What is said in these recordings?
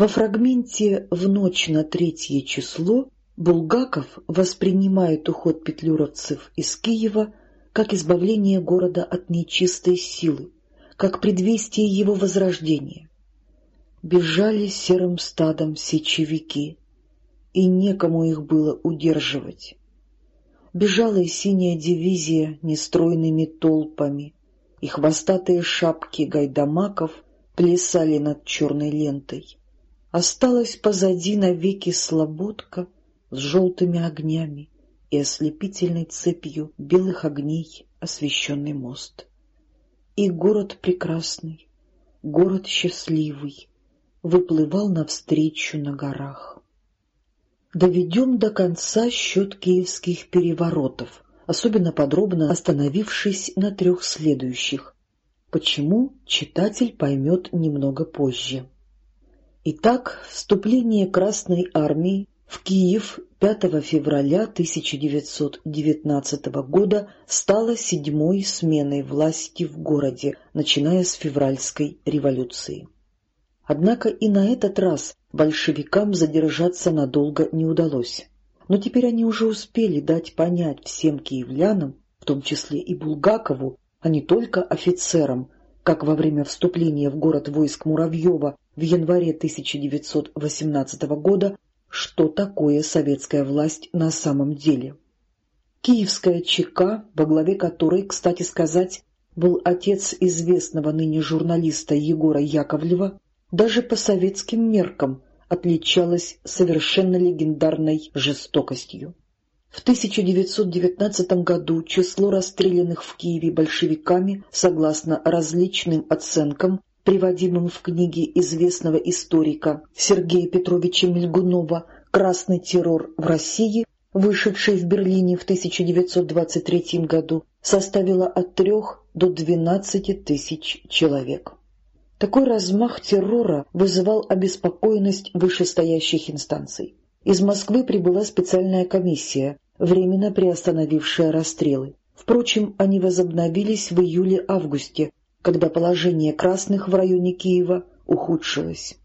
Во фрагменте «В ночь на третье число» Булгаков воспринимает уход петлюровцев из Киева как избавление города от нечистой силы, как предвестие его возрождения. Бежали серым стадом сечевики, и некому их было удерживать. Бежала и синяя дивизия нестройными толпами, и хвостатые шапки гайдамаков плясали над черной лентой. Осталась позади навеки слободка — с желтыми огнями и ослепительной цепью белых огней освещенный мост. И город прекрасный, город счастливый, выплывал навстречу на горах. Доведем до конца счет киевских переворотов, особенно подробно остановившись на трех следующих. Почему, читатель поймет немного позже. Итак, вступление Красной Армии в Киев 5 февраля 1919 года стала седьмой сменой власти в городе, начиная с февральской революции. Однако и на этот раз большевикам задержаться надолго не удалось. Но теперь они уже успели дать понять всем киевлянам, в том числе и Булгакову, а не только офицерам, как во время вступления в город войск Муравьева в январе 1918 года что такое советская власть на самом деле. Киевская ЧК, во главе которой, кстати сказать, был отец известного ныне журналиста Егора Яковлева, даже по советским меркам отличалась совершенно легендарной жестокостью. В 1919 году число расстрелянных в Киеве большевиками, согласно различным оценкам, приводимым в книге известного историка Сергея Петровича Мельгунова «Красный террор в России», вышедший в Берлине в 1923 году, составило от 3 до 12 тысяч человек. Такой размах террора вызывал обеспокоенность вышестоящих инстанций. Из Москвы прибыла специальная комиссия, временно приостановившая расстрелы. Впрочем, они возобновились в июле-августе, когда положение красных в районе Киева ухудшилось.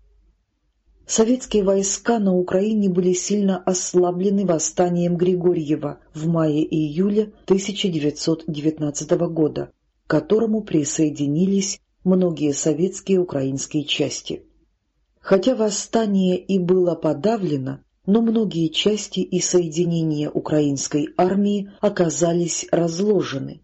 Советские войска на Украине были сильно ослаблены восстанием Григорьева в мае и июле 1919 года, к которому присоединились многие советские украинские части. Хотя восстание и было подавлено, но многие части и соединения украинской армии оказались разложены,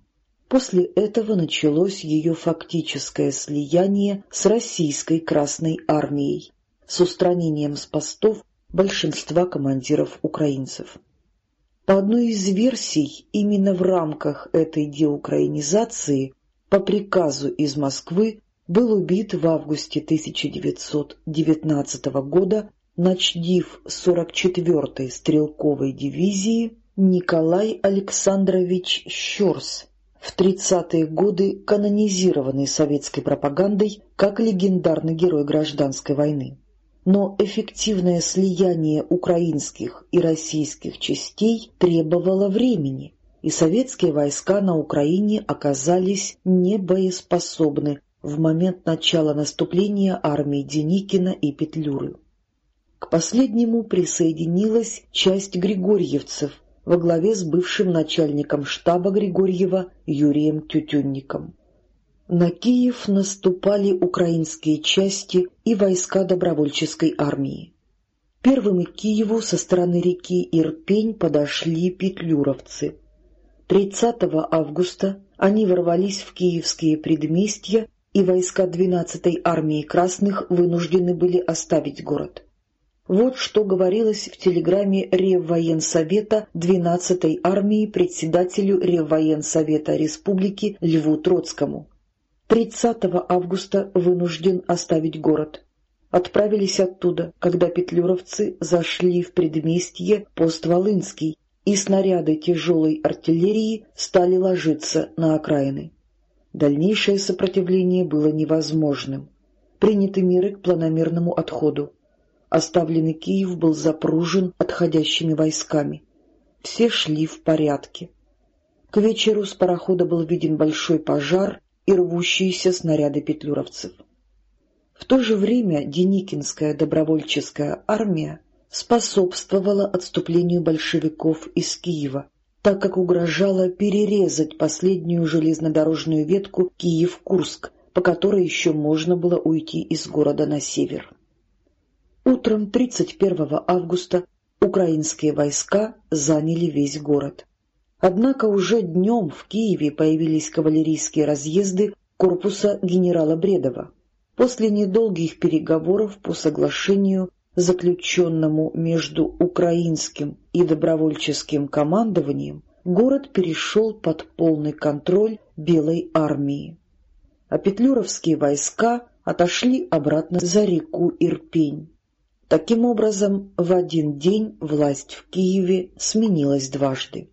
После этого началось ее фактическое слияние с российской Красной Армией с устранением с постов большинства командиров украинцев. По одной из версий, именно в рамках этой деукраинизации по приказу из Москвы был убит в августе 1919 года начдив 44-й стрелковой дивизии Николай Александрович Щерс, в 30-е годы канонизированный советской пропагандой как легендарный герой гражданской войны. Но эффективное слияние украинских и российских частей требовало времени, и советские войска на Украине оказались небоеспособны в момент начала наступления армии Деникина и Петлюры. К последнему присоединилась часть григорьевцев, во главе с бывшим начальником штаба Григорьева Юрием Тютюнником. На Киев наступали украинские части и войска добровольческой армии. Первыми к Киеву со стороны реки Ирпень подошли петлюровцы. 30 августа они ворвались в киевские предместья, и войска 12-й армии красных вынуждены были оставить город. Вот что говорилось в телеграмме Реввоенсовета 12-й армии председателю Реввоенсовета Республики Льву Троцкому. 30 августа вынужден оставить город. Отправились оттуда, когда петлюровцы зашли в предместье Пост-Волынский, и снаряды тяжелой артиллерии стали ложиться на окраины. Дальнейшее сопротивление было невозможным. Приняты меры к планомерному отходу. Оставленный Киев был запружен отходящими войсками. Все шли в порядке. К вечеру с парохода был виден большой пожар и рвущиеся снаряды петлюровцев. В то же время Деникинская добровольческая армия способствовала отступлению большевиков из Киева, так как угрожала перерезать последнюю железнодорожную ветку Киев-Курск, по которой еще можно было уйти из города на север. Утром 31 августа украинские войска заняли весь город. Однако уже днем в Киеве появились кавалерийские разъезды корпуса генерала Бредова. После недолгих переговоров по соглашению, заключенному между украинским и добровольческим командованием, город перешел под полный контроль Белой армии. А петлюровские войска отошли обратно за реку Ирпень. Таким образом, в один день власть в Киеве сменилась дважды.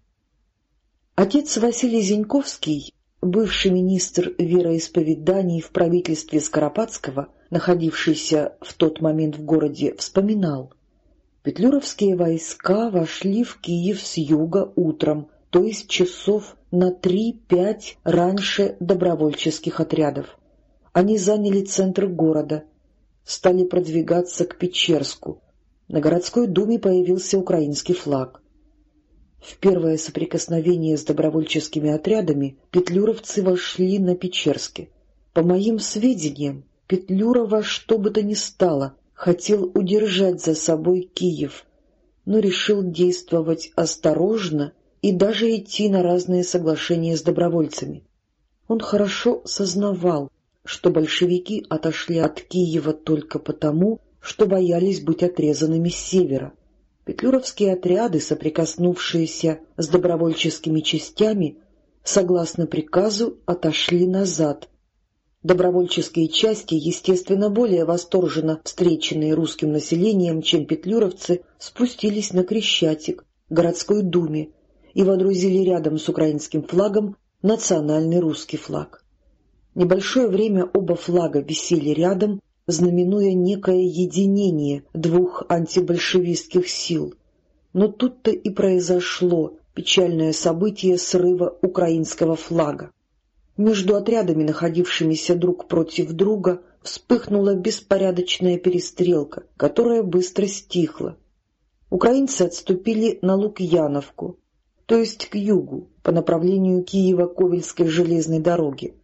Отец Василий Зиньковский, бывший министр вероисповеданий в правительстве Скоропадского, находившийся в тот момент в городе, вспоминал. Петлюровские войска вошли в Киев с юга утром, то есть часов на три-пять раньше добровольческих отрядов. Они заняли центр города — стали продвигаться к Печерску. На городской думе появился украинский флаг. В первое соприкосновение с добровольческими отрядами петлюровцы вошли на Печерске. По моим сведениям, Петлюрова что бы то ни стало хотел удержать за собой Киев, но решил действовать осторожно и даже идти на разные соглашения с добровольцами. Он хорошо сознавал, что большевики отошли от Киева только потому, что боялись быть отрезанными с севера. Петлюровские отряды, соприкоснувшиеся с добровольческими частями, согласно приказу, отошли назад. Добровольческие части, естественно, более восторженно встреченные русским населением, чем петлюровцы, спустились на Крещатик, городской думе, и водрузили рядом с украинским флагом национальный русский флаг. Небольшое время оба флага висели рядом, знаменуя некое единение двух антибольшевистских сил. Но тут-то и произошло печальное событие срыва украинского флага. Между отрядами, находившимися друг против друга, вспыхнула беспорядочная перестрелка, которая быстро стихла. Украинцы отступили на Лукьяновку, то есть к югу, по направлению Киева-Ковельской железной дороги.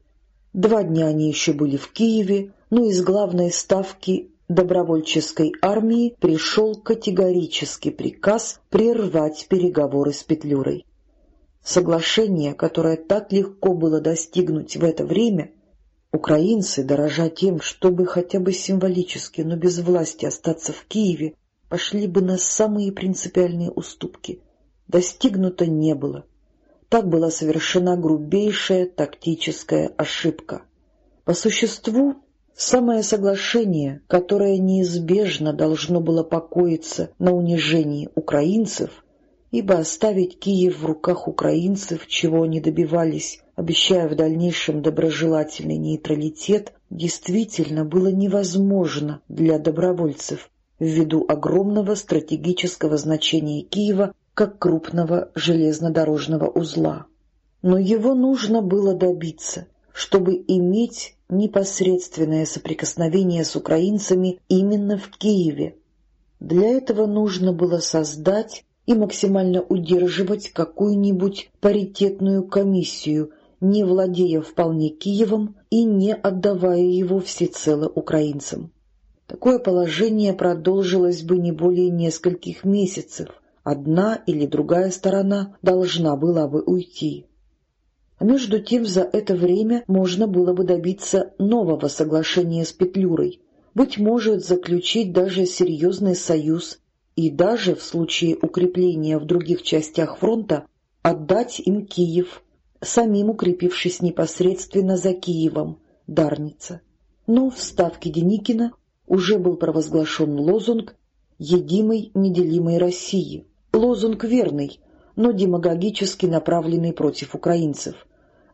Два дня они еще были в Киеве, но из главной ставки добровольческой армии пришел категорический приказ прервать переговоры с Петлюрой. Соглашение, которое так легко было достигнуть в это время, украинцы, дорожа тем, чтобы хотя бы символически, но без власти остаться в Киеве, пошли бы на самые принципиальные уступки. Достигнуто не было. Так была совершена грубейшая тактическая ошибка. По существу, самое соглашение, которое неизбежно должно было покоиться на унижении украинцев, ибо оставить Киев в руках украинцев, чего они добивались, обещая в дальнейшем доброжелательный нейтралитет, действительно было невозможно для добровольцев ввиду огромного стратегического значения Киева как крупного железнодорожного узла. Но его нужно было добиться, чтобы иметь непосредственное соприкосновение с украинцами именно в Киеве. Для этого нужно было создать и максимально удерживать какую-нибудь паритетную комиссию, не владея вполне Киевом и не отдавая его всецело украинцам. Такое положение продолжилось бы не более нескольких месяцев, одна или другая сторона должна была бы уйти. Между тем за это время можно было бы добиться нового соглашения с Петлюрой, быть может, заключить даже серьезный союз и даже в случае укрепления в других частях фронта отдать им Киев, самим укрепившись непосредственно за Киевом, Дарница. Но в Ставке Деникина уже был провозглашен лозунг «Едимой неделимой России», Лозунг верный, но демагогически направленный против украинцев.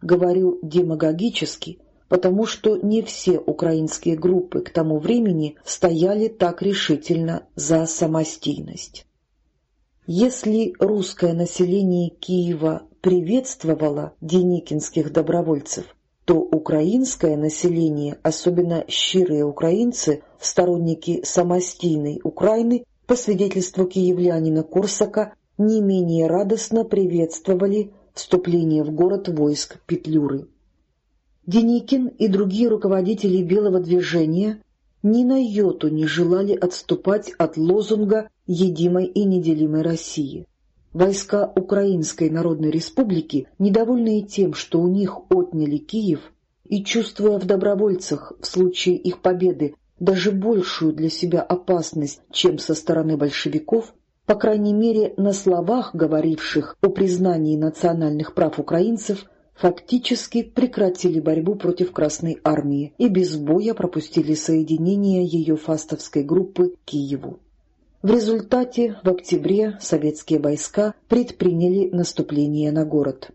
Говорю демагогически, потому что не все украинские группы к тому времени стояли так решительно за самостийность. Если русское население Киева приветствовало деникинских добровольцев, то украинское население, особенно щирые украинцы, сторонники самостийной Украины, по свидетельству киевлянина Корсака, не менее радостно приветствовали вступление в город войск Петлюры. Деникин и другие руководители Белого движения ни на йоту не желали отступать от лозунга «Едимой и неделимой России». Войска Украинской Народной Республики, недовольные тем, что у них отняли Киев, и чувствуя в добровольцах в случае их победы даже большую для себя опасность, чем со стороны большевиков, по крайней мере на словах говоривших о признании национальных прав украинцев, фактически прекратили борьбу против Красной Армии и без боя пропустили соединение ее фастовской группы Киеву. В результате в октябре советские войска предприняли наступление на город.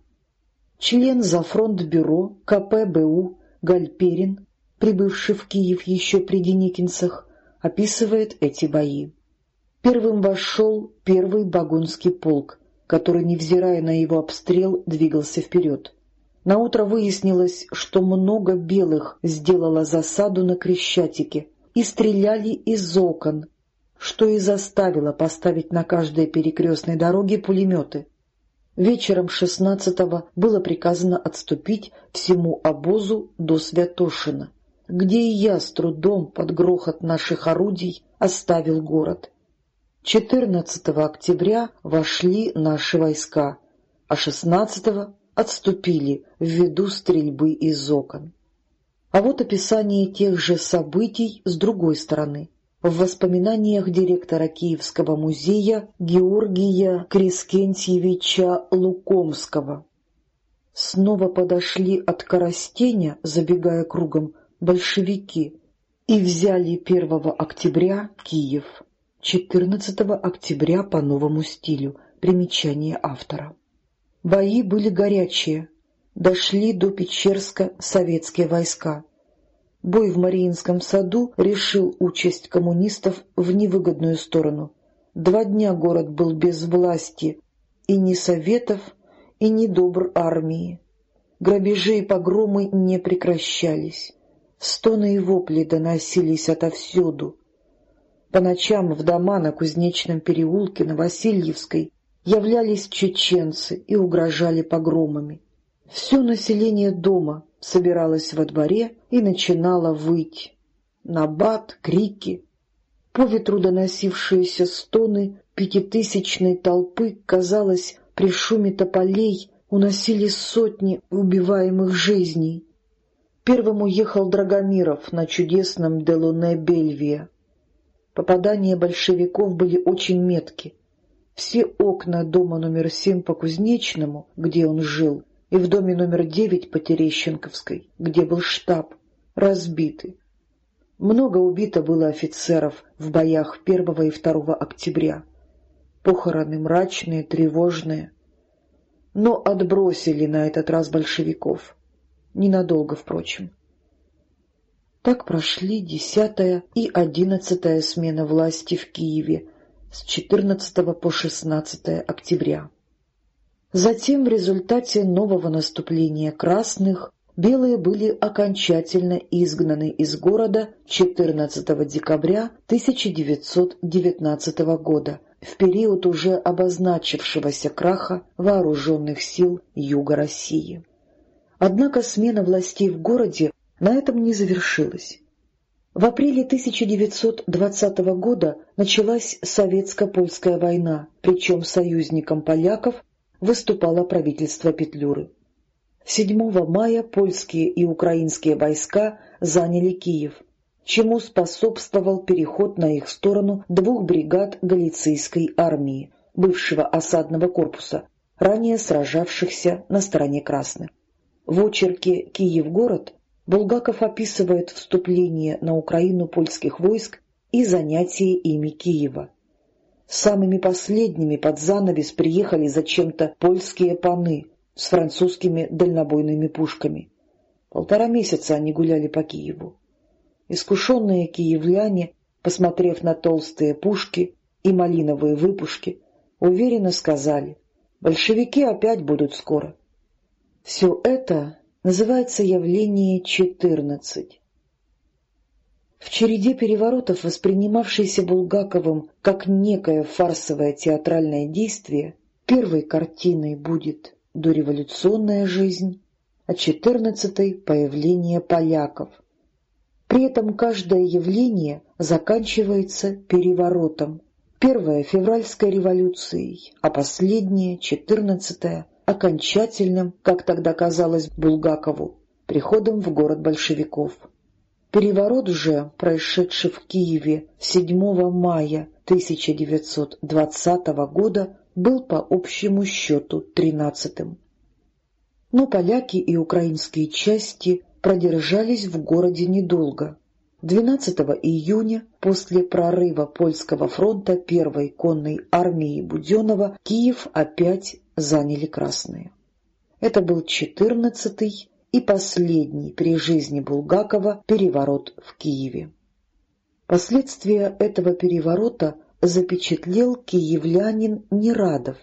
Член Зафронтбюро КПБУ Гальперин, прибывший в Киев еще при Деникинцах, описывает эти бои. Первым вошел первый Багунский полк, который, невзирая на его обстрел, двигался вперед. Наутро выяснилось, что много белых сделало засаду на Крещатике и стреляли из окон, что и заставило поставить на каждой перекрестной дороге пулеметы. Вечером 16-го было приказано отступить всему обозу до Святошина, где и я с трудом под грохот наших орудий оставил город. 14 октября вошли наши войска, а 16 отступили ввиду стрельбы из окон. А вот описание тех же событий с другой стороны. В воспоминаниях директора Киевского музея Георгия Крескентьевича Лукомского. Снова подошли от Коростеня, забегая кругом, большевики и взяли 1 октября Киев, 14 октября по новому стилю, примечание автора. Бои были горячие. Дошли до Печерска советские войска. Бой в Мариинском саду решил участь коммунистов в невыгодную сторону. Два дня город был без власти, и ни советов, и ни добр армии. Грабежи и погромы не прекращались. Стоны и вопли доносились отовсюду. По ночам в дома на Кузнечном переулке на Васильевской являлись чеченцы и угрожали погромами. Все население дома собиралось во дворе и начинало выть. Набат, крики. По ветру доносившиеся стоны пятитысячной толпы, казалось, при шуме тополей уносили сотни убиваемых жизней. Первым уехал Драгомиров на чудесном Делуне Бельвия. Попадания большевиков были очень метки. Все окна дома номер семь по Кузнечному, где он жил, и в доме номер девять по Терещенковской, где был штаб, разбиты. Много убито было офицеров в боях 1 и 2 октября. Похороны мрачные, тревожные. Но отбросили на этот раз большевиков. Ненадолго, впрочем. Так прошли десятая и одиннадцатая смена власти в Киеве, с 14 по 16 октября. Затем в результате нового наступления красных белые были окончательно изгнаны из города 14 декабря 1919 года, в период уже обозначившегося краха вооруженных сил Юга России. Однако смена властей в городе на этом не завершилась. В апреле 1920 года началась Советско-Польская война, причем союзником поляков выступало правительство Петлюры. 7 мая польские и украинские войска заняли Киев, чему способствовал переход на их сторону двух бригад Галицийской армии, бывшего осадного корпуса, ранее сражавшихся на стороне красных. В очерке «Киев-город» Булгаков описывает вступление на Украину польских войск и занятие ими Киева. Самыми последними под занавес приехали зачем-то польские паны с французскими дальнобойными пушками. Полтора месяца они гуляли по Киеву. Искушенные киевляне, посмотрев на толстые пушки и малиновые выпушки, уверенно сказали, большевики опять будут скоро. Все это называется явление 14. В череде переворотов, воспринимавшейся Булгаковым как некое фарсовое театральное действие, первой картиной будет дореволюционная жизнь, а четырнадцатой — появление поляков. При этом каждое явление заканчивается переворотом. Первое — февральской революцией, а последнее, четырнадцатое, окончательным, как тогда казалось Булгакову, приходом в город большевиков. Переворот же, происшедший в Киеве 7 мая 1920 года, был по общему счету тринадцатым. Но поляки и украинские части продержались в городе недолго. 12 июня, после прорыва польского фронта первой конной армии Буденова, Киев опять заняли красные. Это был четырнадцатый и последний при жизни Булгакова переворот в Киеве. Последствия этого переворота запечатлел киевлянин Нерадов,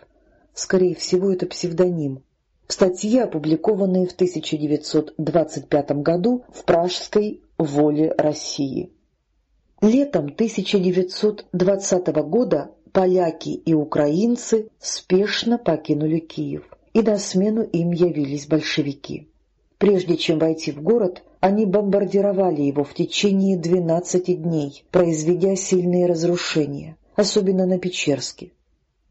скорее всего, это псевдоним, в статье, опубликованной в 1925 году в Пражской «Воле России». Летом 1920 года поляки и украинцы спешно покинули Киев, и на смену им явились большевики. Прежде чем войти в город, они бомбардировали его в течение 12 дней, произведя сильные разрушения, особенно на Печерске.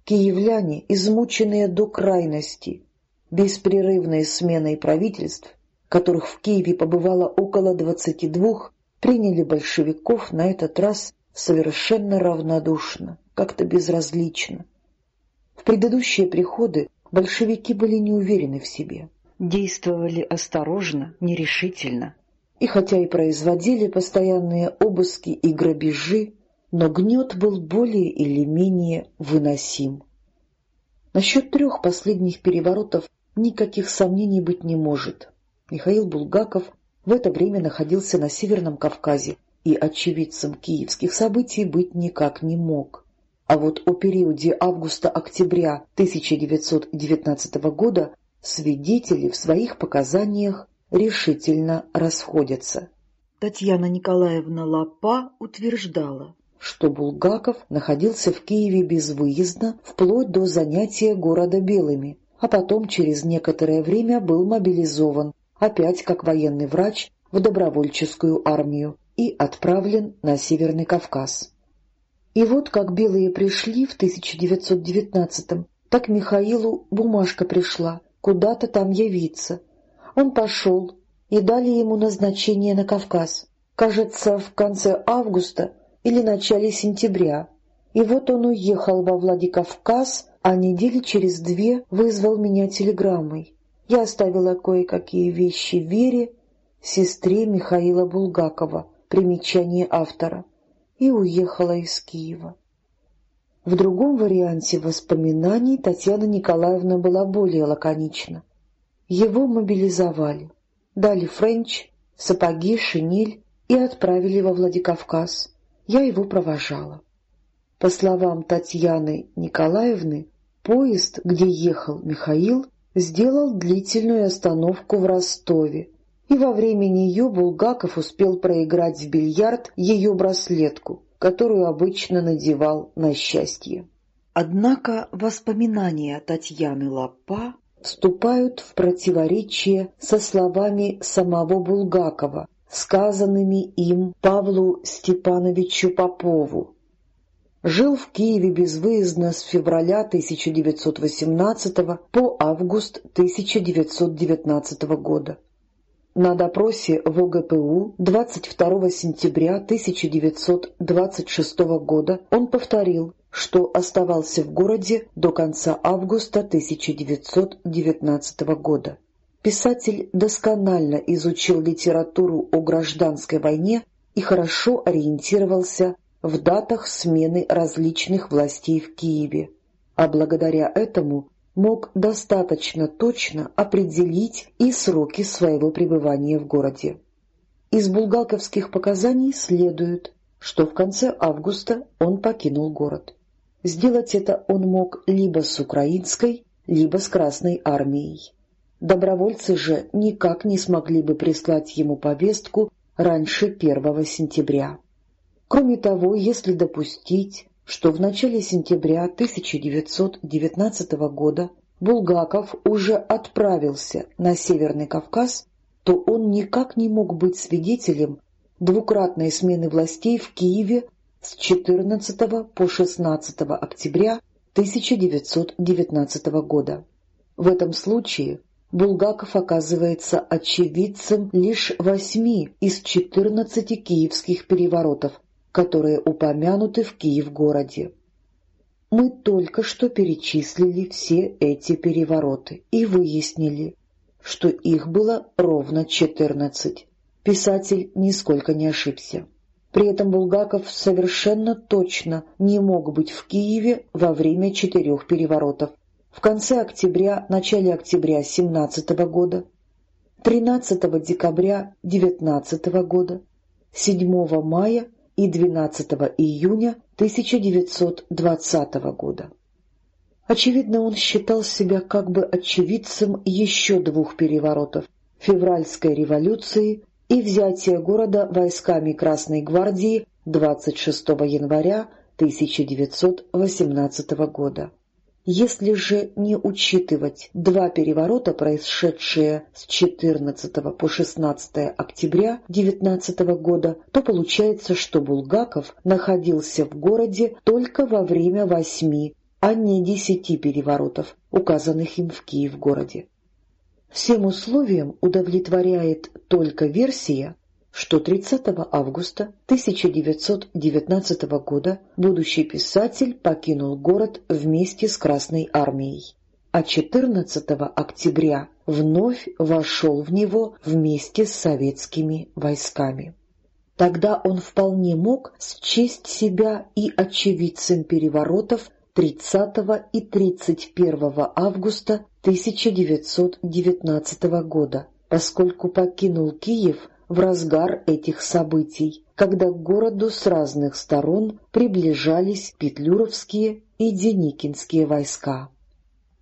Киевляне, измученные до крайности, беспрерывной сменой правительств, которых в Киеве побывало около 22, приняли большевиков на этот раз совершенно равнодушно, как-то безразлично. В предыдущие приходы большевики были не уверены в себе действовали осторожно, нерешительно. И хотя и производили постоянные обыски и грабежи, но гнет был более или менее выносим. Насчет трех последних переворотов никаких сомнений быть не может. Михаил Булгаков в это время находился на Северном Кавказе и очевидцем киевских событий быть никак не мог. А вот о периоде августа-октября 1919 года Свидетели в своих показаниях решительно расходятся. Татьяна Николаевна Лапа утверждала, что Булгаков находился в Киеве безвыездно вплоть до занятия города белыми, а потом через некоторое время был мобилизован, опять как военный врач, в добровольческую армию и отправлен на Северный Кавказ. И вот как белые пришли в 1919-м, так Михаилу бумажка пришла, куда-то там явиться. Он пошел, и дали ему назначение на Кавказ. Кажется, в конце августа или начале сентября. И вот он уехал во Владикавказ, а недели через две вызвал меня телеграммой. Я оставила кое-какие вещи Вере, сестре Михаила Булгакова, примечание автора, и уехала из Киева. В другом варианте воспоминаний Татьяна Николаевна была более лаконична. Его мобилизовали, дали френч, сапоги, шинель и отправили во Владикавказ. Я его провожала. По словам Татьяны Николаевны, поезд, где ехал Михаил, сделал длительную остановку в Ростове, и во время нее Булгаков успел проиграть в бильярд ее браслетку, которую обычно надевал на счастье. Однако воспоминания Татьяны Лапа вступают в противоречие со словами самого Булгакова, сказанными им Павлу Степановичу Попову. Жил в Киеве безвыездно с февраля 1918 по август 1919 года. На допросе в ОГПУ 22 сентября 1926 года он повторил, что оставался в городе до конца августа 1919 года. Писатель досконально изучил литературу о гражданской войне и хорошо ориентировался в датах смены различных властей в Киеве, а благодаря этому мог достаточно точно определить и сроки своего пребывания в городе. Из булгаковских показаний следует, что в конце августа он покинул город. Сделать это он мог либо с украинской, либо с Красной армией. Добровольцы же никак не смогли бы прислать ему повестку раньше 1 сентября. Кроме того, если допустить, что в начале сентября 1919 года Булгаков уже отправился на Северный Кавказ, то он никак не мог быть свидетелем двукратной смены властей в Киеве с 14 по 16 октября 1919 года. В этом случае Булгаков оказывается очевидцем лишь восьми из 14 киевских переворотов, которые упомянуты в Киев-городе. Мы только что перечислили все эти перевороты и выяснили, что их было ровно четырнадцать. Писатель нисколько не ошибся. При этом Булгаков совершенно точно не мог быть в Киеве во время четырех переворотов. В конце октября, начале октября 17 года, 13 декабря 19 года, 7 мая и 12 июня 1920 года. Очевидно, он считал себя как бы очевидцем еще двух переворотов — февральской революции и взятия города войсками Красной гвардии 26 января 1918 года. Если же не учитывать два переворота, происшедшие с 14 по 16 октября 19 года, то получается, что Булгаков находился в городе только во время восьми, а не десяти переворотов, указанных им в Киев-городе. Всем условиям удовлетворяет только версия, что 30 августа 1919 года будущий писатель покинул город вместе с Красной армией, а 14 октября вновь вошел в него вместе с советскими войсками. Тогда он вполне мог счесть себя и очевидцем переворотов 30 и 31 августа 1919 года, поскольку покинул Киев в разгар этих событий, когда к городу с разных сторон приближались петлюровские и деникинские войска.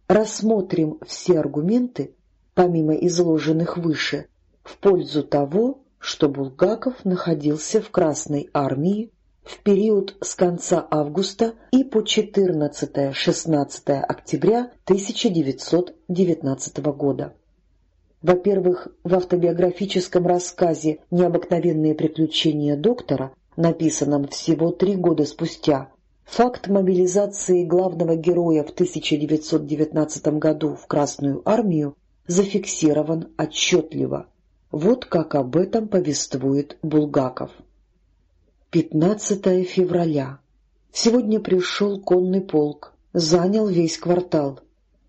Рассмотрим все аргументы, помимо изложенных выше, в пользу того, что Булгаков находился в Красной армии в период с конца августа и по 14-16 октября 1919 года. Во-первых, в автобиографическом рассказе «Необыкновенные приключения доктора», написанном всего три года спустя, факт мобилизации главного героя в 1919 году в Красную армию зафиксирован отчетливо. Вот как об этом повествует Булгаков. 15 февраля. Сегодня пришел конный полк, занял весь квартал.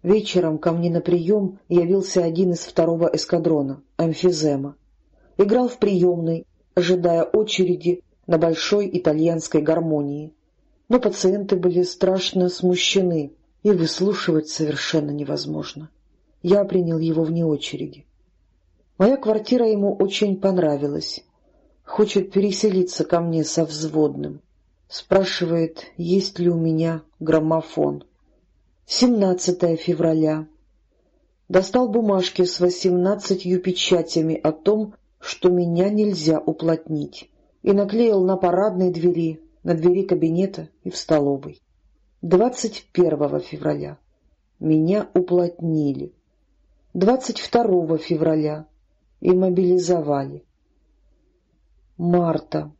Вечером ко мне на прием явился один из второго эскадрона, Амфизема. Играл в приемной, ожидая очереди на большой итальянской гармонии. Но пациенты были страшно смущены, и выслушивать совершенно невозможно. Я принял его вне очереди. Моя квартира ему очень понравилась. Хочет переселиться ко мне со взводным. Спрашивает, есть ли у меня граммофон. 17 февраля. Достал бумажки с восемнадцатью печатями о том, что меня нельзя уплотнить, и наклеил на парадной двери, на двери кабинета и в столовой. 21 февраля. Меня уплотнили. 22 февраля. И мобилизовали. Марта.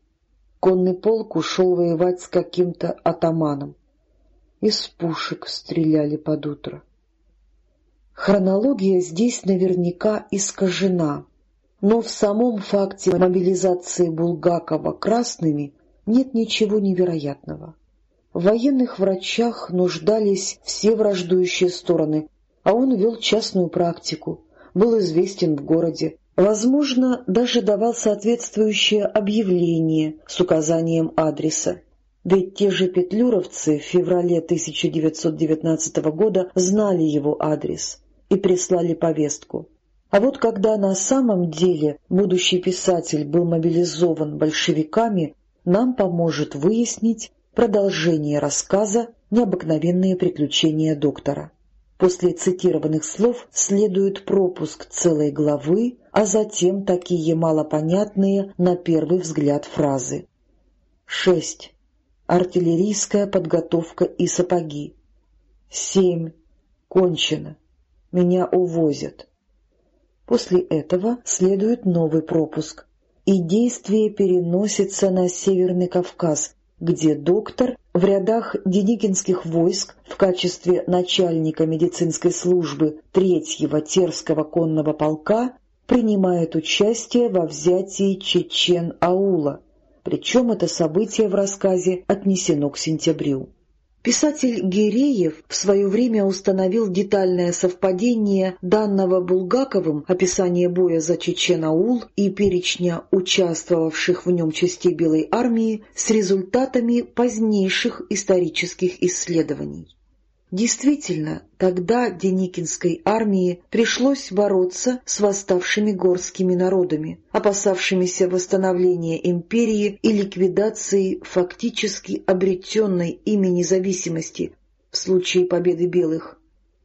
Конный полк ушел воевать с каким-то атаманом. Из пушек стреляли под утро. Хронология здесь наверняка искажена, но в самом факте мобилизации Булгакова красными нет ничего невероятного. В военных врачах нуждались все враждующие стороны, а он вел частную практику, был известен в городе, возможно, даже давал соответствующее объявление с указанием адреса. Ведь те же петлюровцы в феврале 1919 года знали его адрес и прислали повестку. А вот когда на самом деле будущий писатель был мобилизован большевиками, нам поможет выяснить продолжение рассказа «Необыкновенные приключения доктора». После цитированных слов следует пропуск целой главы, а затем такие малопонятные на первый взгляд фразы. 6. Артиллерийская подготовка и сапоги. 7. Кончено. Меня увозят. После этого следует новый пропуск, и действие переносится на Северный Кавказ, где доктор в рядах Деникинских войск в качестве начальника медицинской службы третьего Терского конного полка принимает участие во взятии Чечен-Аула, причем это событие в рассказе отнесено к сентябрю. Писатель Гиреев в свое время установил детальное совпадение данного Булгаковым описания боя за Чечен-Аул и перечня участвовавших в нем частей Белой армии с результатами позднейших исторических исследований. Действительно, тогда Деникинской армии пришлось бороться с восставшими горскими народами, опасавшимися восстановления империи и ликвидации фактически обретенной ими независимости в случае победы белых.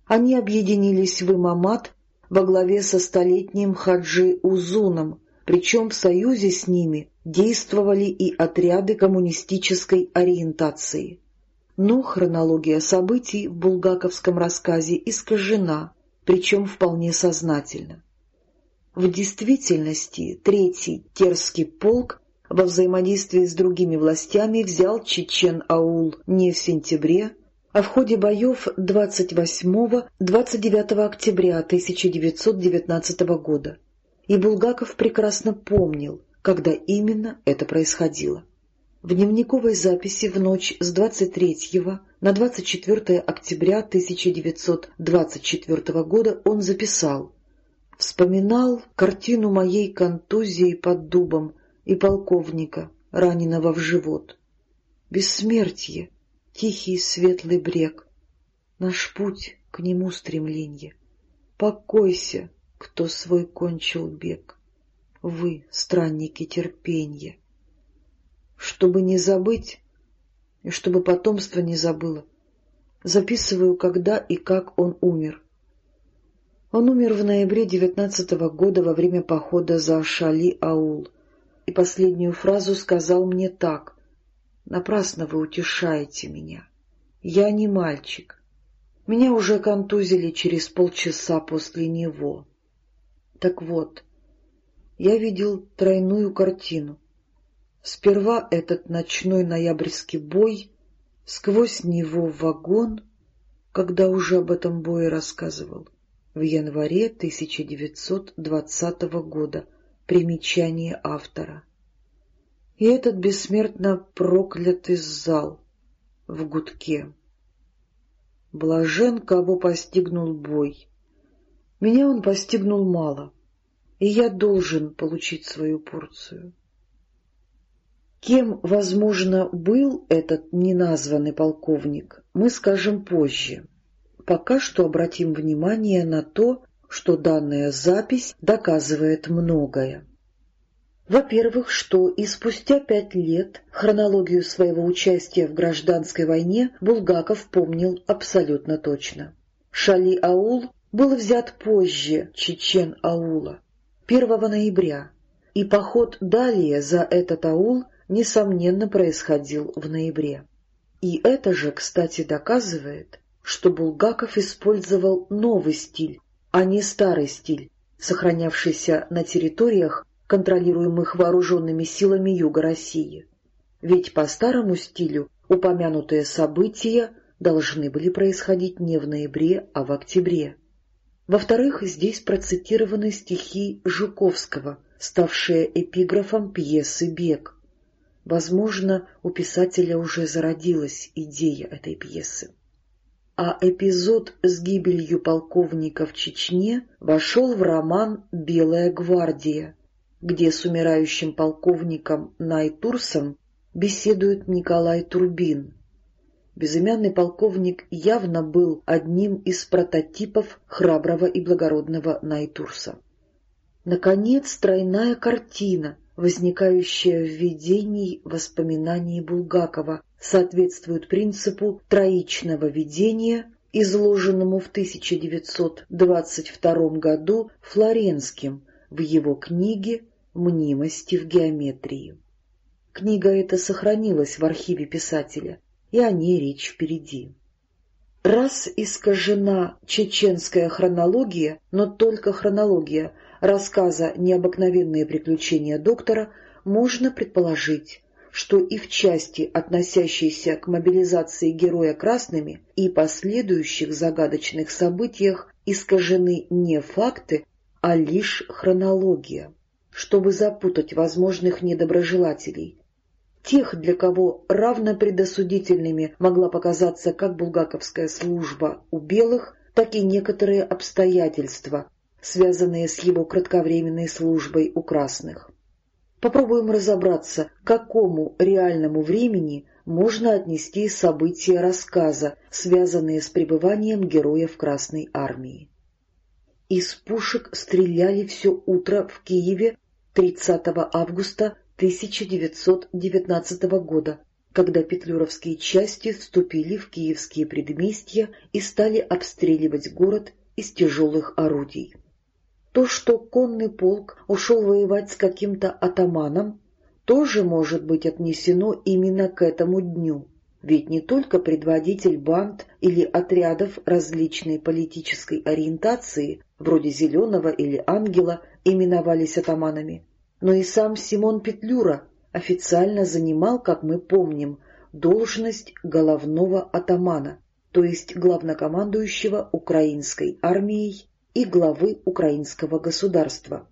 Они объединились в Имамат во главе со столетним Хаджи Узуном, причем в союзе с ними действовали и отряды коммунистической ориентации но хронология событий в булгаковском рассказе искажена, причем вполне сознательно. В действительности Третий Терский полк во взаимодействии с другими властями взял Чечен-Аул не в сентябре, а в ходе боев 28-29 октября 1919 года. И Булгаков прекрасно помнил, когда именно это происходило. В дневниковой записи в ночь с 23 на 24 октября 1924 года он записал «Вспоминал картину моей контузии под дубом и полковника, раненого в живот. Бессмертие, тихий светлый брег, наш путь к нему стремленье. Покойся, кто свой кончил бег, вы, странники терпенья» чтобы не забыть и чтобы потомство не забыло. Записываю, когда и как он умер. Он умер в ноябре девятнадцатого года во время похода за Шали-Аул. И последнюю фразу сказал мне так. «Напрасно вы утешаете меня. Я не мальчик. Меня уже контузили через полчаса после него». Так вот, я видел тройную картину. Сперва этот ночной ноябрьский бой, сквозь него вагон, когда уже об этом бое рассказывал, в январе 1920 года, примечание автора. И этот бессмертно проклятый зал в гудке. Блажен, кого постигнул бой. Меня он постигнул мало, и я должен получить свою порцию. Кем, возможно, был этот неназванный полковник, мы скажем позже. Пока что обратим внимание на то, что данная запись доказывает многое. Во-первых, что и спустя пять лет хронологию своего участия в гражданской войне Булгаков помнил абсолютно точно. Шали-Аул был взят позже Чечен-Аула, 1 ноября, и поход далее за этот аул несомненно, происходил в ноябре. И это же, кстати, доказывает, что Булгаков использовал новый стиль, а не старый стиль, сохранявшийся на территориях, контролируемых вооруженными силами Юга России. Ведь по старому стилю упомянутые события должны были происходить не в ноябре, а в октябре. Во-вторых, здесь процитированы стихи Жуковского, ставшие эпиграфом пьесы «Бег», Возможно, у писателя уже зародилась идея этой пьесы. А эпизод с гибелью полковника в Чечне вошел в роман «Белая гвардия», где с умирающим полковником Найтурсом беседует Николай Турбин. Безымянный полковник явно был одним из прототипов храброго и благородного Найтурса. Наконец, тройная картина, возникающая в видении воспоминаний Булгакова, соответствует принципу троичного видения изложенному в 1922 году Флоренским в его книге «Мнимости в геометрии». Книга эта сохранилась в архиве писателя, и о ней речь впереди. Раз искажена чеченская хронология, но только хронология рассказа «Необыкновенные приключения доктора», можно предположить, что и в части, относящейся к мобилизации героя красными и последующих загадочных событиях, искажены не факты, а лишь хронология, чтобы запутать возможных недоброжелателей, тех, для кого равно предосудительными могла показаться как булгаковская служба у белых, так и некоторые обстоятельства, связанные с его кратковременной службой у красных. Попробуем разобраться, к какому реальному времени можно отнести события рассказа, связанные с пребыванием героя в Красной армии. Из пушек стреляли все утро в Киеве 30 августа 1919 года, когда петлюровские части вступили в киевские предместья и стали обстреливать город из тяжелых орудий. То, что конный полк ушел воевать с каким-то атаманом, тоже может быть отнесено именно к этому дню. Ведь не только предводитель банд или отрядов различной политической ориентации, вроде «Зеленого» или «Ангела», именовались атаманами, но и сам Симон Петлюра официально занимал, как мы помним, должность головного атамана, то есть главнокомандующего украинской армией и главы украинского государства.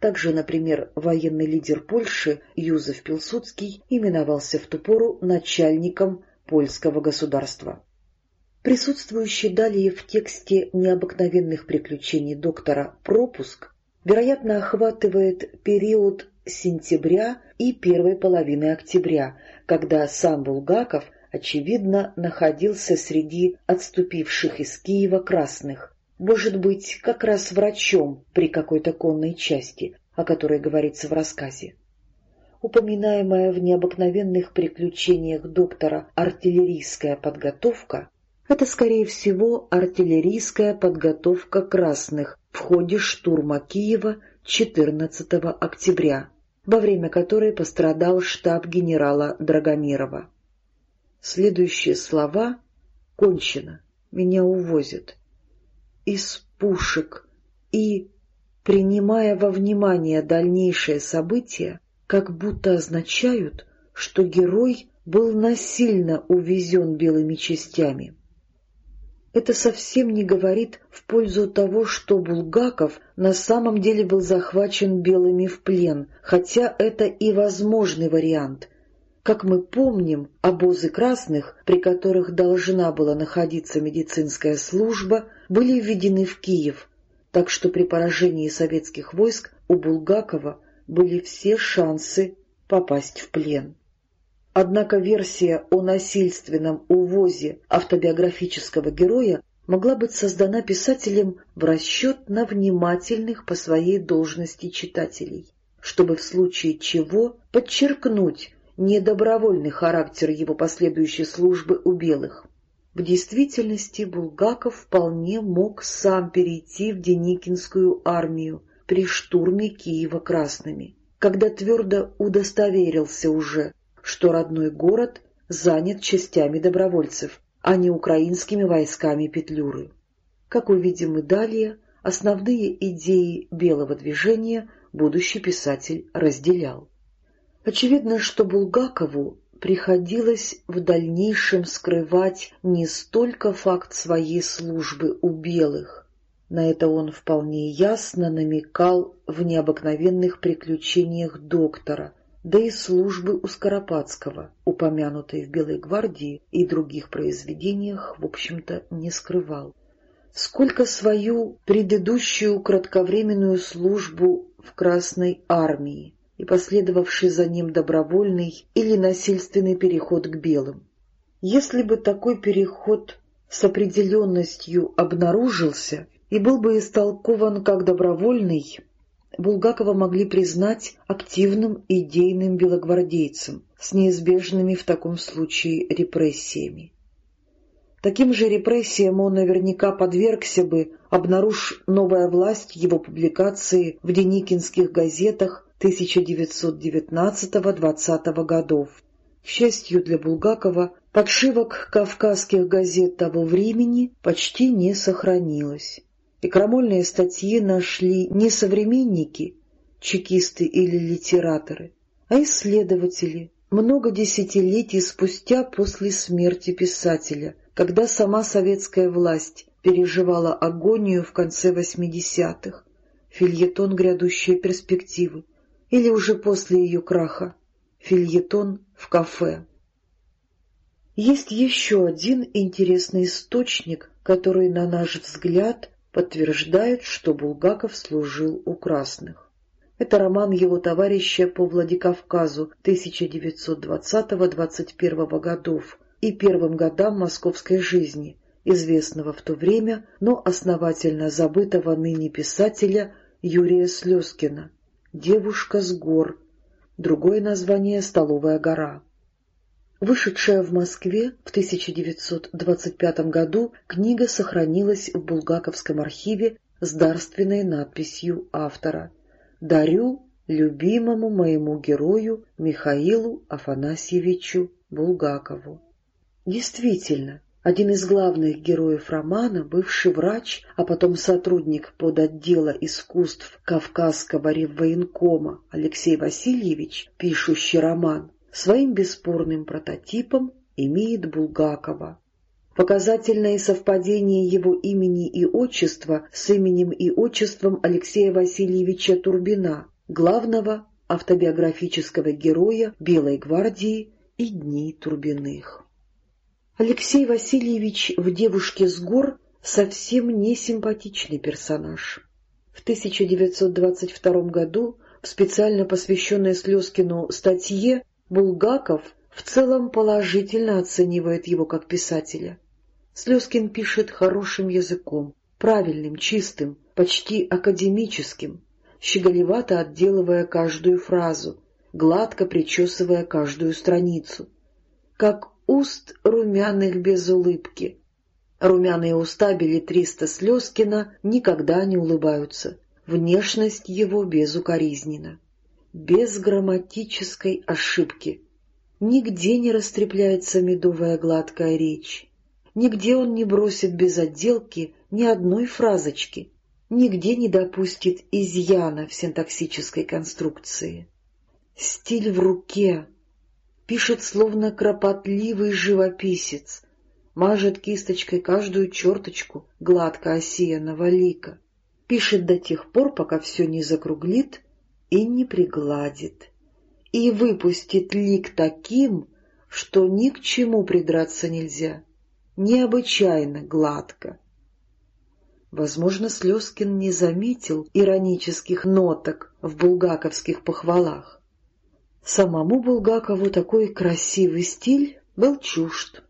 Также, например, военный лидер Польши Юзеф Пилсудский именовался в ту пору начальником польского государства. Присутствующий далее в тексте необыкновенных приключений доктора пропуск вероятно, охватывает период сентября и первой половины октября, когда сам Булгаков, очевидно, находился среди отступивших из Киева красных, может быть, как раз врачом при какой-то конной части, о которой говорится в рассказе. Упоминаемая в необыкновенных приключениях доктора артиллерийская подготовка — это, скорее всего, артиллерийская подготовка красных в ходе штурма Киева 14 октября, во время которой пострадал штаб генерала Драгомирова. Следующие слова «Кончено, меня увозят» из пушек и, принимая во внимание дальнейшие события, как будто означают, что герой был насильно увезен белыми частями это совсем не говорит в пользу того, что Булгаков на самом деле был захвачен белыми в плен, хотя это и возможный вариант. Как мы помним, обозы красных, при которых должна была находиться медицинская служба, были введены в Киев, так что при поражении советских войск у Булгакова были все шансы попасть в плен. Однако версия о насильственном увозе автобиографического героя могла быть создана писателем в расчет на внимательных по своей должности читателей, чтобы в случае чего подчеркнуть недобровольный характер его последующей службы у белых. В действительности Булгаков вполне мог сам перейти в Деникинскую армию при штурме Киева красными, когда твердо удостоверился уже, что родной город занят частями добровольцев, а не украинскими войсками Петлюры. Как увидим и далее, основные идеи белого движения будущий писатель разделял. Очевидно, что Булгакову приходилось в дальнейшем скрывать не столько факт своей службы у белых. На это он вполне ясно намекал в необыкновенных приключениях доктора, да и службы у Скоропадского, упомянутой в «Белой гвардии» и других произведениях, в общем-то, не скрывал. Сколько свою предыдущую кратковременную службу в Красной армии и последовавший за ним добровольный или насильственный переход к белым. Если бы такой переход с определенностью обнаружился и был бы истолкован как добровольный, Булгакова могли признать активным идейным белогвардейцем с неизбежными в таком случае репрессиями. Таким же репрессиям он наверняка подвергся бы, обнаружь новая власть его публикации в деникинских газетах 1919-20 годов. К счастью для Булгакова, подшивок кавказских газет того времени почти не сохранилось. И крамольные статьи нашли не современники, чекисты или литераторы, а исследователи, много десятилетий спустя после смерти писателя, когда сама советская власть переживала агонию в конце 80-х, фильетон «Грядущие перспективы», или уже после ее краха, фильетон в кафе. Есть еще один интересный источник, который, на наш взгляд, подтверждает, что Булгаков служил у красных. Это роман его товарища по Владикавказу 1920-21 годов и первым годам московской жизни, известного в то время, но основательно забытого ныне писателя Юрия Слезкина «Девушка с гор», другое название «Столовая гора». Вышедшая в Москве в 1925 году, книга сохранилась в Булгаковском архиве с дарственной надписью автора – дарю любимому моему герою Михаилу Афанасьевичу Булгакову. Действительно, один из главных героев романа, бывший врач, а потом сотрудник под отдела искусств Кавказского реввоенкома Алексей Васильевич, пишущий роман, своим бесспорным прототипом имеет Булгакова. Показательное совпадение его имени и отчества с именем и отчеством Алексея Васильевича Турбина, главного автобиографического героя Белой гвардии и Дней Турбиных. Алексей Васильевич в «Девушке с гор» совсем не симпатичный персонаж. В 1922 году в специально посвященной Слезкину статье Булгаков в целом положительно оценивает его как писателя. Слезкин пишет хорошим языком, правильным, чистым, почти академическим, щеголевато отделывая каждую фразу, гладко причесывая каждую страницу. Как уст румяных без улыбки. Румяные уста билетриста Слезкина никогда не улыбаются. Внешность его безукоризнена. Без грамматической ошибки. Нигде не растрепляется медовая гладкая речь. Нигде он не бросит без отделки ни одной фразочки, нигде не допустит изъяна в синтаксической конструкции. Стиль в руке, пишет словно кропотливый живописец, мажет кисточкой каждую черточку гладко осеянного лика, пишет до тех пор, пока все не закруглит и не пригладит, и выпустит лик таким, что ни к чему придраться нельзя необычайно гладко. Возможно, Слезкин не заметил иронических ноток в булгаковских похвалах. Самому Булгакову такой красивый стиль был чужд.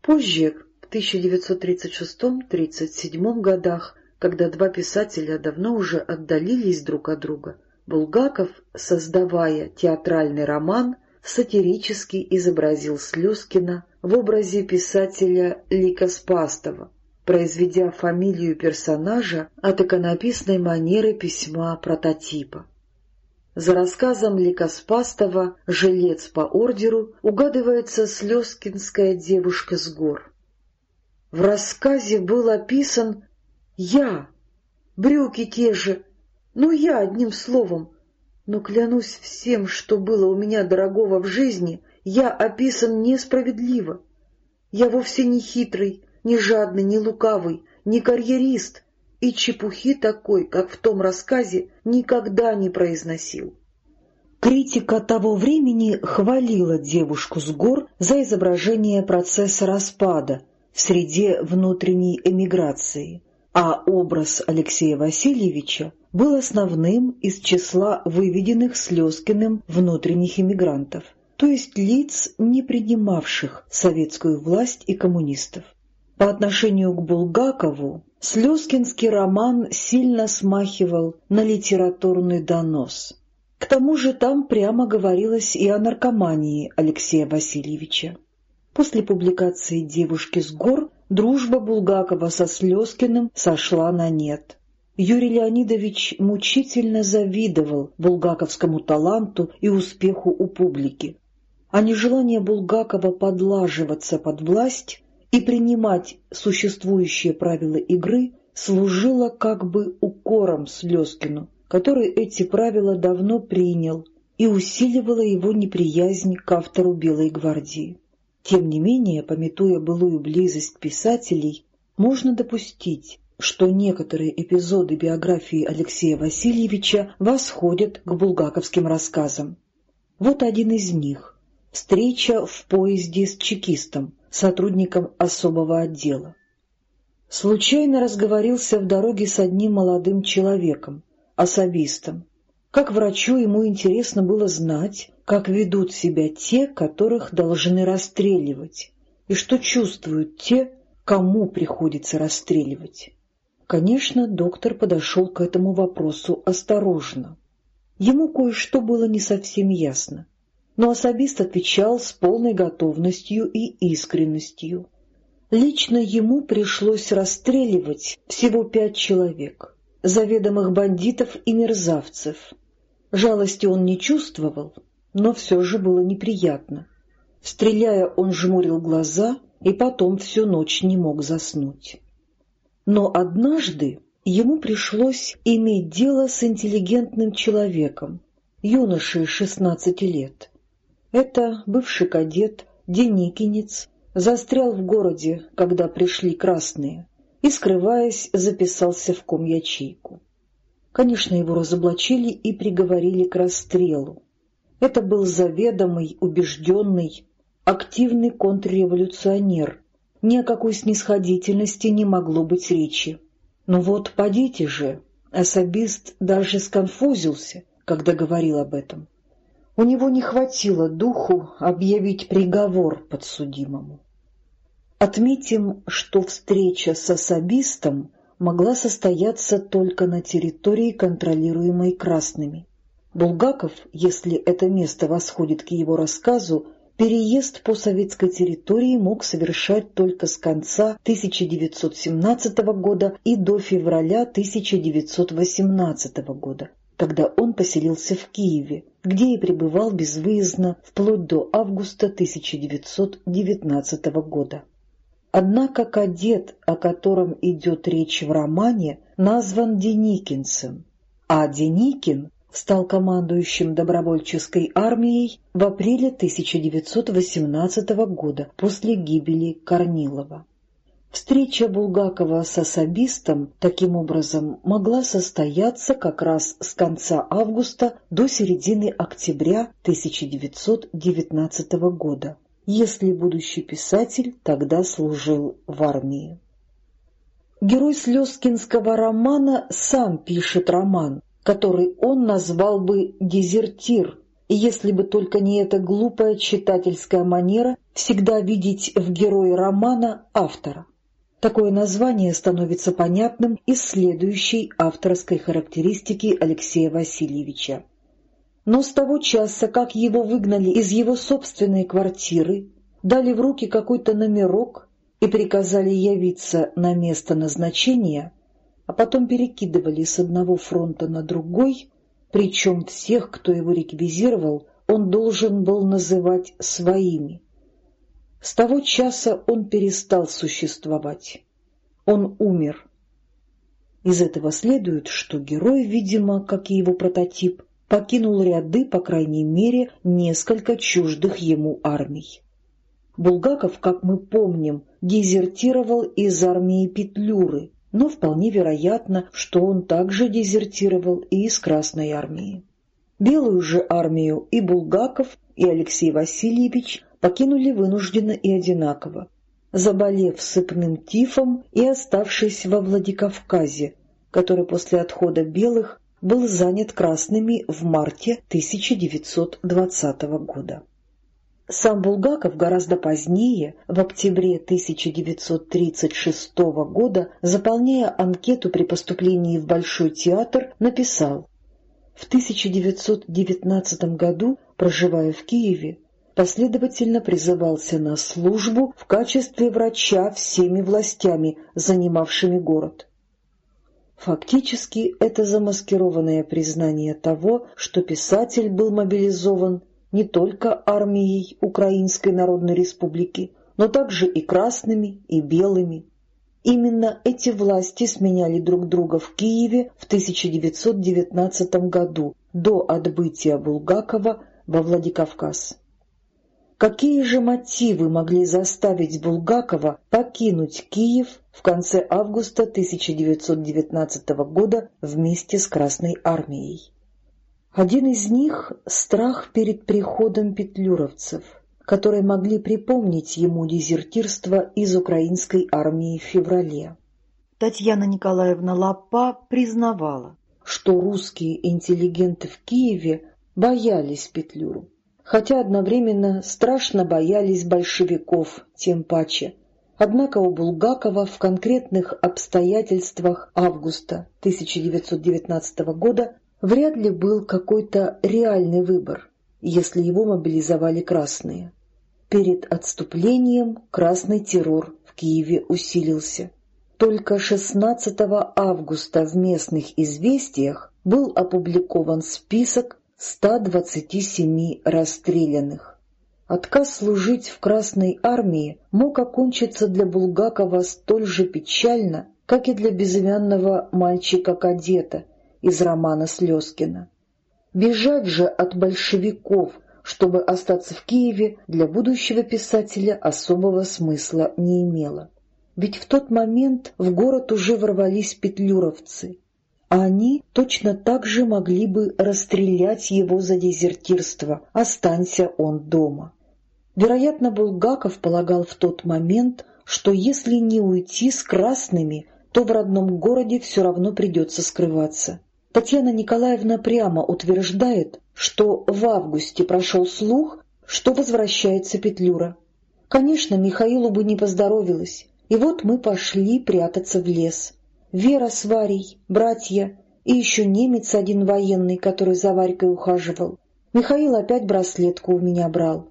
Позже, в 1936-37 годах, когда два писателя давно уже отдалились друг от друга, Булгаков, создавая театральный роман, сатирически изобразил Слезкина в образе писателя Лика Спастова, произведя фамилию персонажа от иконописной манеры письма прототипа. За рассказом Ликоспастова «Жилец по ордеру» угадывается слезкинская девушка с гор. В рассказе был описан «я», брюки те же, ну я одним словом, но клянусь всем, что было у меня дорогого в жизни, я описан несправедливо. Я вовсе не хитрый, не жадный, не лукавый, не карьерист, и чепухи такой, как в том рассказе, никогда не произносил. Критика того времени хвалила девушку с гор за изображение процесса распада в среде внутренней эмиграции, а образ Алексея Васильевича был основным из числа выведенных Слезкиным внутренних эмигрантов то есть лиц, не принимавших советскую власть и коммунистов. По отношению к Булгакову Слезкинский роман сильно смахивал на литературный донос. К тому же там прямо говорилось и о наркомании Алексея Васильевича. После публикации «Девушки с гор» дружба Булгакова со Слезкиным сошла на нет. Юрий Леонидович мучительно завидовал булгаковскому таланту и успеху у публики, а нежелание Булгакова подлаживаться под власть и принимать существующие правила игры служило как бы укором Слезкину, который эти правила давно принял и усиливала его неприязнь к автору «Белой гвардии». Тем не менее, пометуя былую близость писателей, можно допустить, что некоторые эпизоды биографии Алексея Васильевича восходят к булгаковским рассказам. Вот один из них — встреча в поезде с чекистом, сотрудником особого отдела. Случайно разговорился в дороге с одним молодым человеком, особистом, как врачу ему интересно было знать, как ведут себя те, которых должны расстреливать, и что чувствуют те, кому приходится расстреливать. Конечно, доктор подошел к этому вопросу осторожно. Ему кое-что было не совсем ясно, но особист отвечал с полной готовностью и искренностью. Лично ему пришлось расстреливать всего пять человек — заведомых бандитов и мерзавцев. Жалости он не чувствовал, но все же было неприятно. Стреляя, он жмурил глаза и потом всю ночь не мог заснуть. Но однажды ему пришлось иметь дело с интеллигентным человеком, юношей шестнадцати лет. Это бывший кадет, деникинец, застрял в городе, когда пришли красные и, скрываясь, записался в ком-ячейку. Конечно, его разоблачили и приговорили к расстрелу. Это был заведомый, убежденный, активный контрреволюционер. Ни о какой снисходительности не могло быть речи. Но вот подите же, особист даже сконфузился, когда говорил об этом. У него не хватило духу объявить приговор подсудимому. Отметим, что встреча с особистом могла состояться только на территории, контролируемой красными. Булгаков, если это место восходит к его рассказу, переезд по советской территории мог совершать только с конца 1917 года и до февраля 1918 года, когда он поселился в Киеве, где и пребывал безвыездно вплоть до августа 1919 года. Однако кадет, о котором идет речь в романе, назван Деникинцем, а Деникин стал командующим добровольческой армией в апреле 1918 года после гибели Корнилова. Встреча Булгакова с особистом, таким образом, могла состояться как раз с конца августа до середины октября 1919 года если будущий писатель тогда служил в армии. Герой Слезкинского романа сам пишет роман, который он назвал бы «Дезертир», если бы только не эта глупая читательская манера всегда видеть в герое романа автора. Такое название становится понятным из следующей авторской характеристики Алексея Васильевича. Но с того часа, как его выгнали из его собственной квартиры, дали в руки какой-то номерок и приказали явиться на место назначения, а потом перекидывали с одного фронта на другой, причем всех, кто его реквизировал, он должен был называть своими. С того часа он перестал существовать. Он умер. Из этого следует, что герой, видимо, как и его прототип, покинул ряды, по крайней мере, несколько чуждых ему армий. Булгаков, как мы помним, дезертировал из армии Петлюры, но вполне вероятно, что он также дезертировал и из Красной армии. Белую же армию и Булгаков, и Алексей Васильевич покинули вынужденно и одинаково, заболев сыпным тифом и оставшись во Владикавказе, который после отхода белых был занят красными в марте 1920 года. Сам Булгаков гораздо позднее, в октябре 1936 года, заполняя анкету при поступлении в Большой театр, написал «В 1919 году, проживая в Киеве, последовательно призывался на службу в качестве врача всеми властями, занимавшими город. Фактически это замаскированное признание того, что писатель был мобилизован не только армией Украинской Народной Республики, но также и красными, и белыми. Именно эти власти сменяли друг друга в Киеве в 1919 году, до отбытия Булгакова во Владикавказ. Какие же мотивы могли заставить Булгакова покинуть Киев в конце августа 1919 года вместе с Красной армией? Один из них — страх перед приходом петлюровцев, которые могли припомнить ему дезертирство из украинской армии в феврале. Татьяна Николаевна Лапа признавала, что русские интеллигенты в Киеве боялись Петлюру хотя одновременно страшно боялись большевиков, тем паче. Однако у Булгакова в конкретных обстоятельствах августа 1919 года вряд ли был какой-то реальный выбор, если его мобилизовали красные. Перед отступлением красный террор в Киеве усилился. Только 16 августа в местных известиях был опубликован список 127 расстрелянных. Отказ служить в Красной армии мог окончиться для Булгакова столь же печально, как и для безымянного мальчика-кадета из романа Слезкина. Бежать же от большевиков, чтобы остаться в Киеве, для будущего писателя особого смысла не имело. Ведь в тот момент в город уже ворвались петлюровцы, они точно так же могли бы расстрелять его за дезертирство, останься он дома. Вероятно, Булгаков полагал в тот момент, что если не уйти с красными, то в родном городе все равно придется скрываться. Татьяна Николаевна прямо утверждает, что в августе прошел слух, что возвращается Петлюра. Конечно, Михаилу бы не поздоровилось, и вот мы пошли прятаться в лес. Вера с Варей, братья и еще немец один военный, который за Варькой ухаживал. Михаил опять браслетку у меня брал.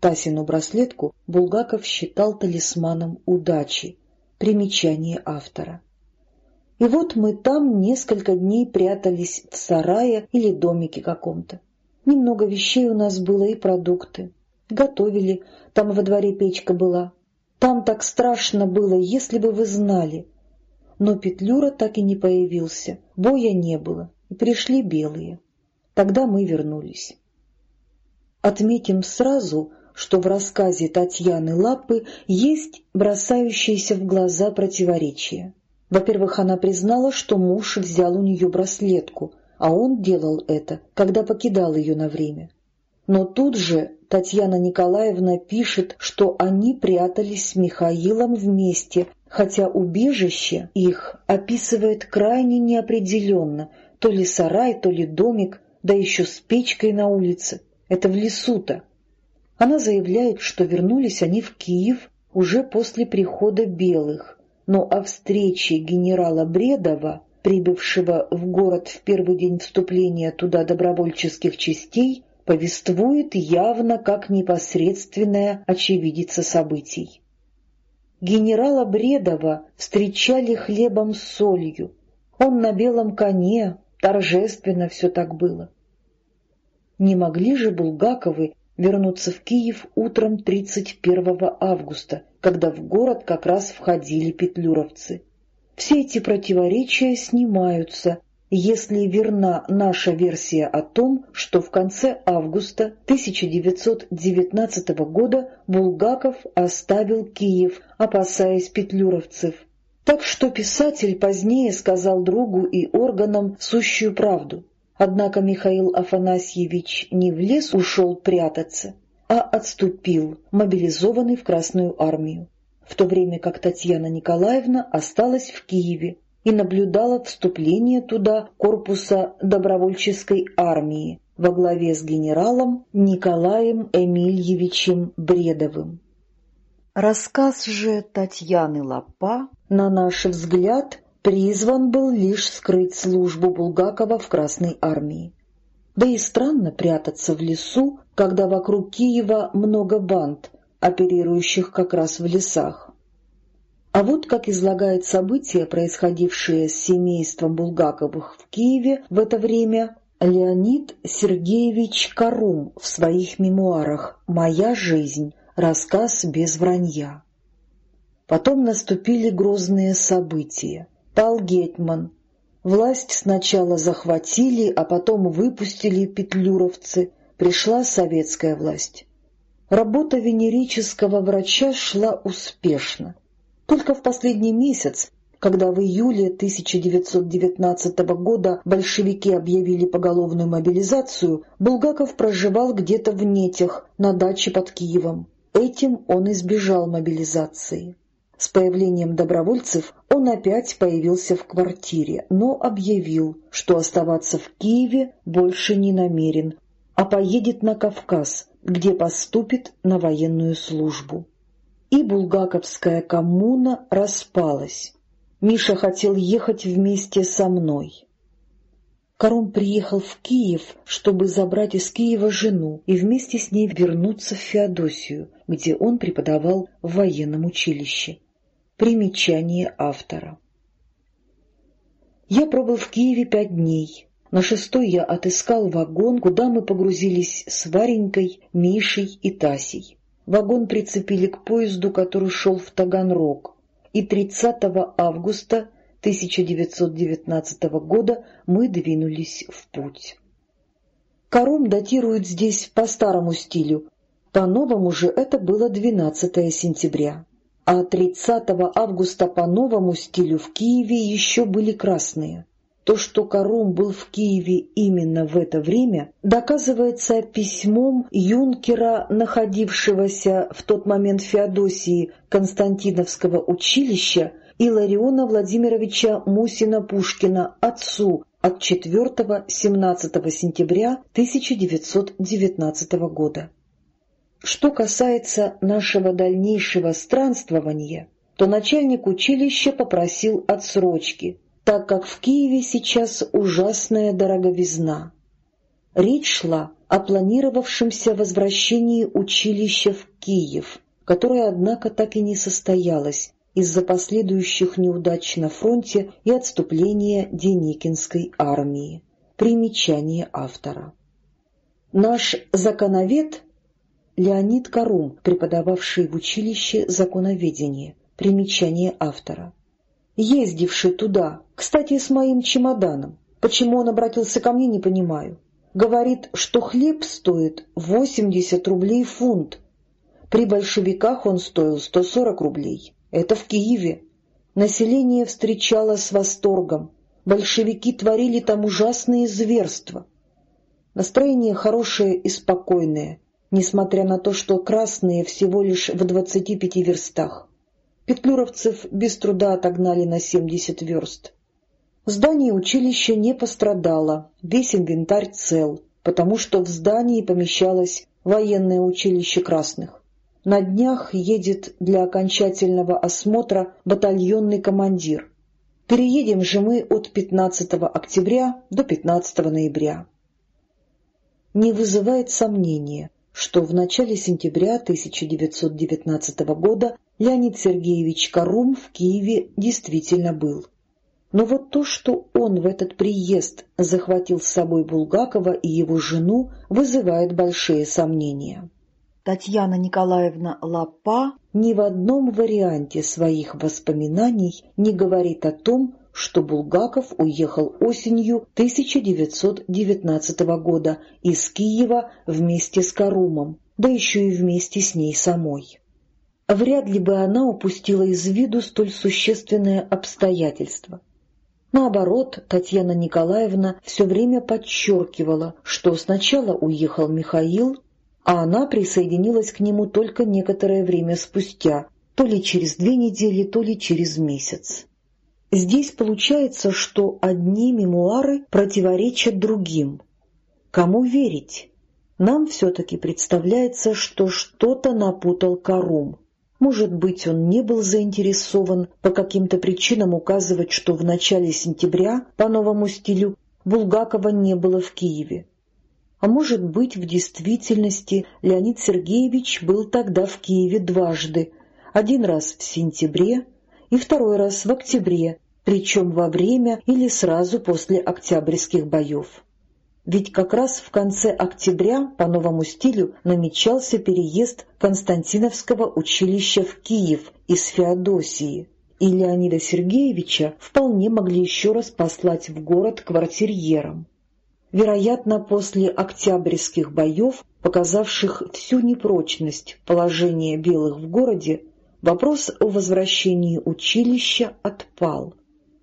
Тасину браслетку Булгаков считал талисманом удачи. Примечание автора. И вот мы там несколько дней прятались в сарае или домике каком-то. Немного вещей у нас было и продукты. Готовили, там во дворе печка была. Там так страшно было, если бы вы знали но Петлюра так и не появился, боя не было, и пришли белые. Тогда мы вернулись. Отметим сразу, что в рассказе Татьяны Лапы есть бросающиеся в глаза противоречия. Во-первых, она признала, что муж взял у нее браслетку, а он делал это, когда покидал ее на время. Но тут же Татьяна Николаевна пишет, что они прятались с Михаилом вместе хотя убежище их описывает крайне неопределенно, то ли сарай, то ли домик, да еще с печкой на улице. Это в лесу-то. Она заявляет, что вернулись они в Киев уже после прихода белых, но о встрече генерала Бредова, прибывшего в город в первый день вступления туда добровольческих частей, повествует явно как непосредственная очевидица событий. Генерала Бредова встречали хлебом с солью. Он на белом коне, торжественно все так было. Не могли же Булгаковы вернуться в Киев утром 31 августа, когда в город как раз входили петлюровцы. Все эти противоречия снимаются, если верна наша версия о том, что в конце августа 1919 года Булгаков оставил Киев, опасаясь петлюровцев. Так что писатель позднее сказал другу и органам сущую правду. Однако Михаил Афанасьевич не в лес ушел прятаться, а отступил, мобилизованный в Красную армию, в то время как Татьяна Николаевна осталась в Киеве, и наблюдала вступление туда корпуса добровольческой армии во главе с генералом Николаем Эмильевичем Бредовым. Рассказ же Татьяны Лапа, на наш взгляд, призван был лишь скрыть службу Булгакова в Красной армии. Да и странно прятаться в лесу, когда вокруг Киева много банд, оперирующих как раз в лесах. А вот как излагает события, происходившие с семейством Булгаковых в Киеве в это время, Леонид Сергеевич Карум в своих мемуарах «Моя жизнь. Рассказ без вранья». Потом наступили грозные события. Пал Гетман. Власть сначала захватили, а потом выпустили петлюровцы. Пришла советская власть. Работа венерического врача шла успешно. Только в последний месяц когда в июле 1919 года большевики объявили поголовную мобилизацию, Булгаков проживал где-то в Нетях, на даче под Киевом. Этим он избежал мобилизации. С появлением добровольцев он опять появился в квартире, но объявил, что оставаться в Киеве больше не намерен, а поедет на Кавказ, где поступит на военную службу. И булгаковская коммуна распалась. Миша хотел ехать вместе со мной. Кором приехал в Киев, чтобы забрать из Киева жену и вместе с ней вернуться в Феодосию, где он преподавал в военном училище. Примечание автора. Я пробыл в Киеве пять дней. На шестой я отыскал вагон, куда мы погрузились с Варенькой, Мишей и Тасей. Вагон прицепили к поезду, который шел в Таганрог и 30 августа 1919 года мы двинулись в путь. Кором датируют здесь по старому стилю, по-новому же это было 12 сентября, а 30 августа по новому стилю в Киеве еще были красные. То, что Карум был в Киеве именно в это время, доказывается письмом юнкера, находившегося в тот момент в Феодосии Константиновского училища, Илариона Владимировича Мусина-Пушкина отцу от 4-17 сентября 1919 года. Что касается нашего дальнейшего странствования, то начальник училища попросил отсрочки – так как в Киеве сейчас ужасная дороговизна. Речь шла о планировавшемся возвращении училища в Киев, которое, однако, так и не состоялось из-за последующих неудач на фронте и отступления Деникинской армии. Примечание автора. Наш законовед Леонид Карум, преподававший в училище законоведение. Примечание автора ездивший туда, кстати, с моим чемоданом. Почему он обратился ко мне, не понимаю. Говорит, что хлеб стоит 80 рублей фунт. При большевиках он стоил 140 рублей. Это в Киеве. Население встречало с восторгом. Большевики творили там ужасные зверства. Настроение хорошее и спокойное, несмотря на то, что красные всего лишь в 25 верстах. Петлюровцев без труда отогнали на 70 верст. Здание училища не пострадало, весь инвентарь цел, потому что в здании помещалось военное училище красных. На днях едет для окончательного осмотра батальонный командир. Переедем же мы от 15 октября до 15 ноября. Не вызывает сомнения, что в начале сентября 1919 года Леонид Сергеевич Карум в Киеве действительно был. Но вот то, что он в этот приезд захватил с собой Булгакова и его жену, вызывает большие сомнения. Татьяна Николаевна Лапа ни в одном варианте своих воспоминаний не говорит о том, что Булгаков уехал осенью 1919 года из Киева вместе с Карумом, да еще и вместе с ней самой. Вряд ли бы она упустила из виду столь существенное обстоятельство. Наоборот, Татьяна Николаевна все время подчеркивала, что сначала уехал Михаил, а она присоединилась к нему только некоторое время спустя, то ли через две недели, то ли через месяц. Здесь получается, что одни мемуары противоречат другим. Кому верить? Нам все-таки представляется, что что-то напутал Карум. Может быть, он не был заинтересован по каким-то причинам указывать, что в начале сентября, по новому стилю, Булгакова не было в Киеве. А может быть, в действительности Леонид Сергеевич был тогда в Киеве дважды, один раз в сентябре и второй раз в октябре, причем во время или сразу после октябрьских боев. Ведь как раз в конце октября по новому стилю намечался переезд Константиновского училища в Киев из Феодосии, и Леонида Сергеевича вполне могли еще раз послать в город квартирьером. Вероятно, после октябрьских боев, показавших всю непрочность положения белых в городе, вопрос о возвращении училища отпал.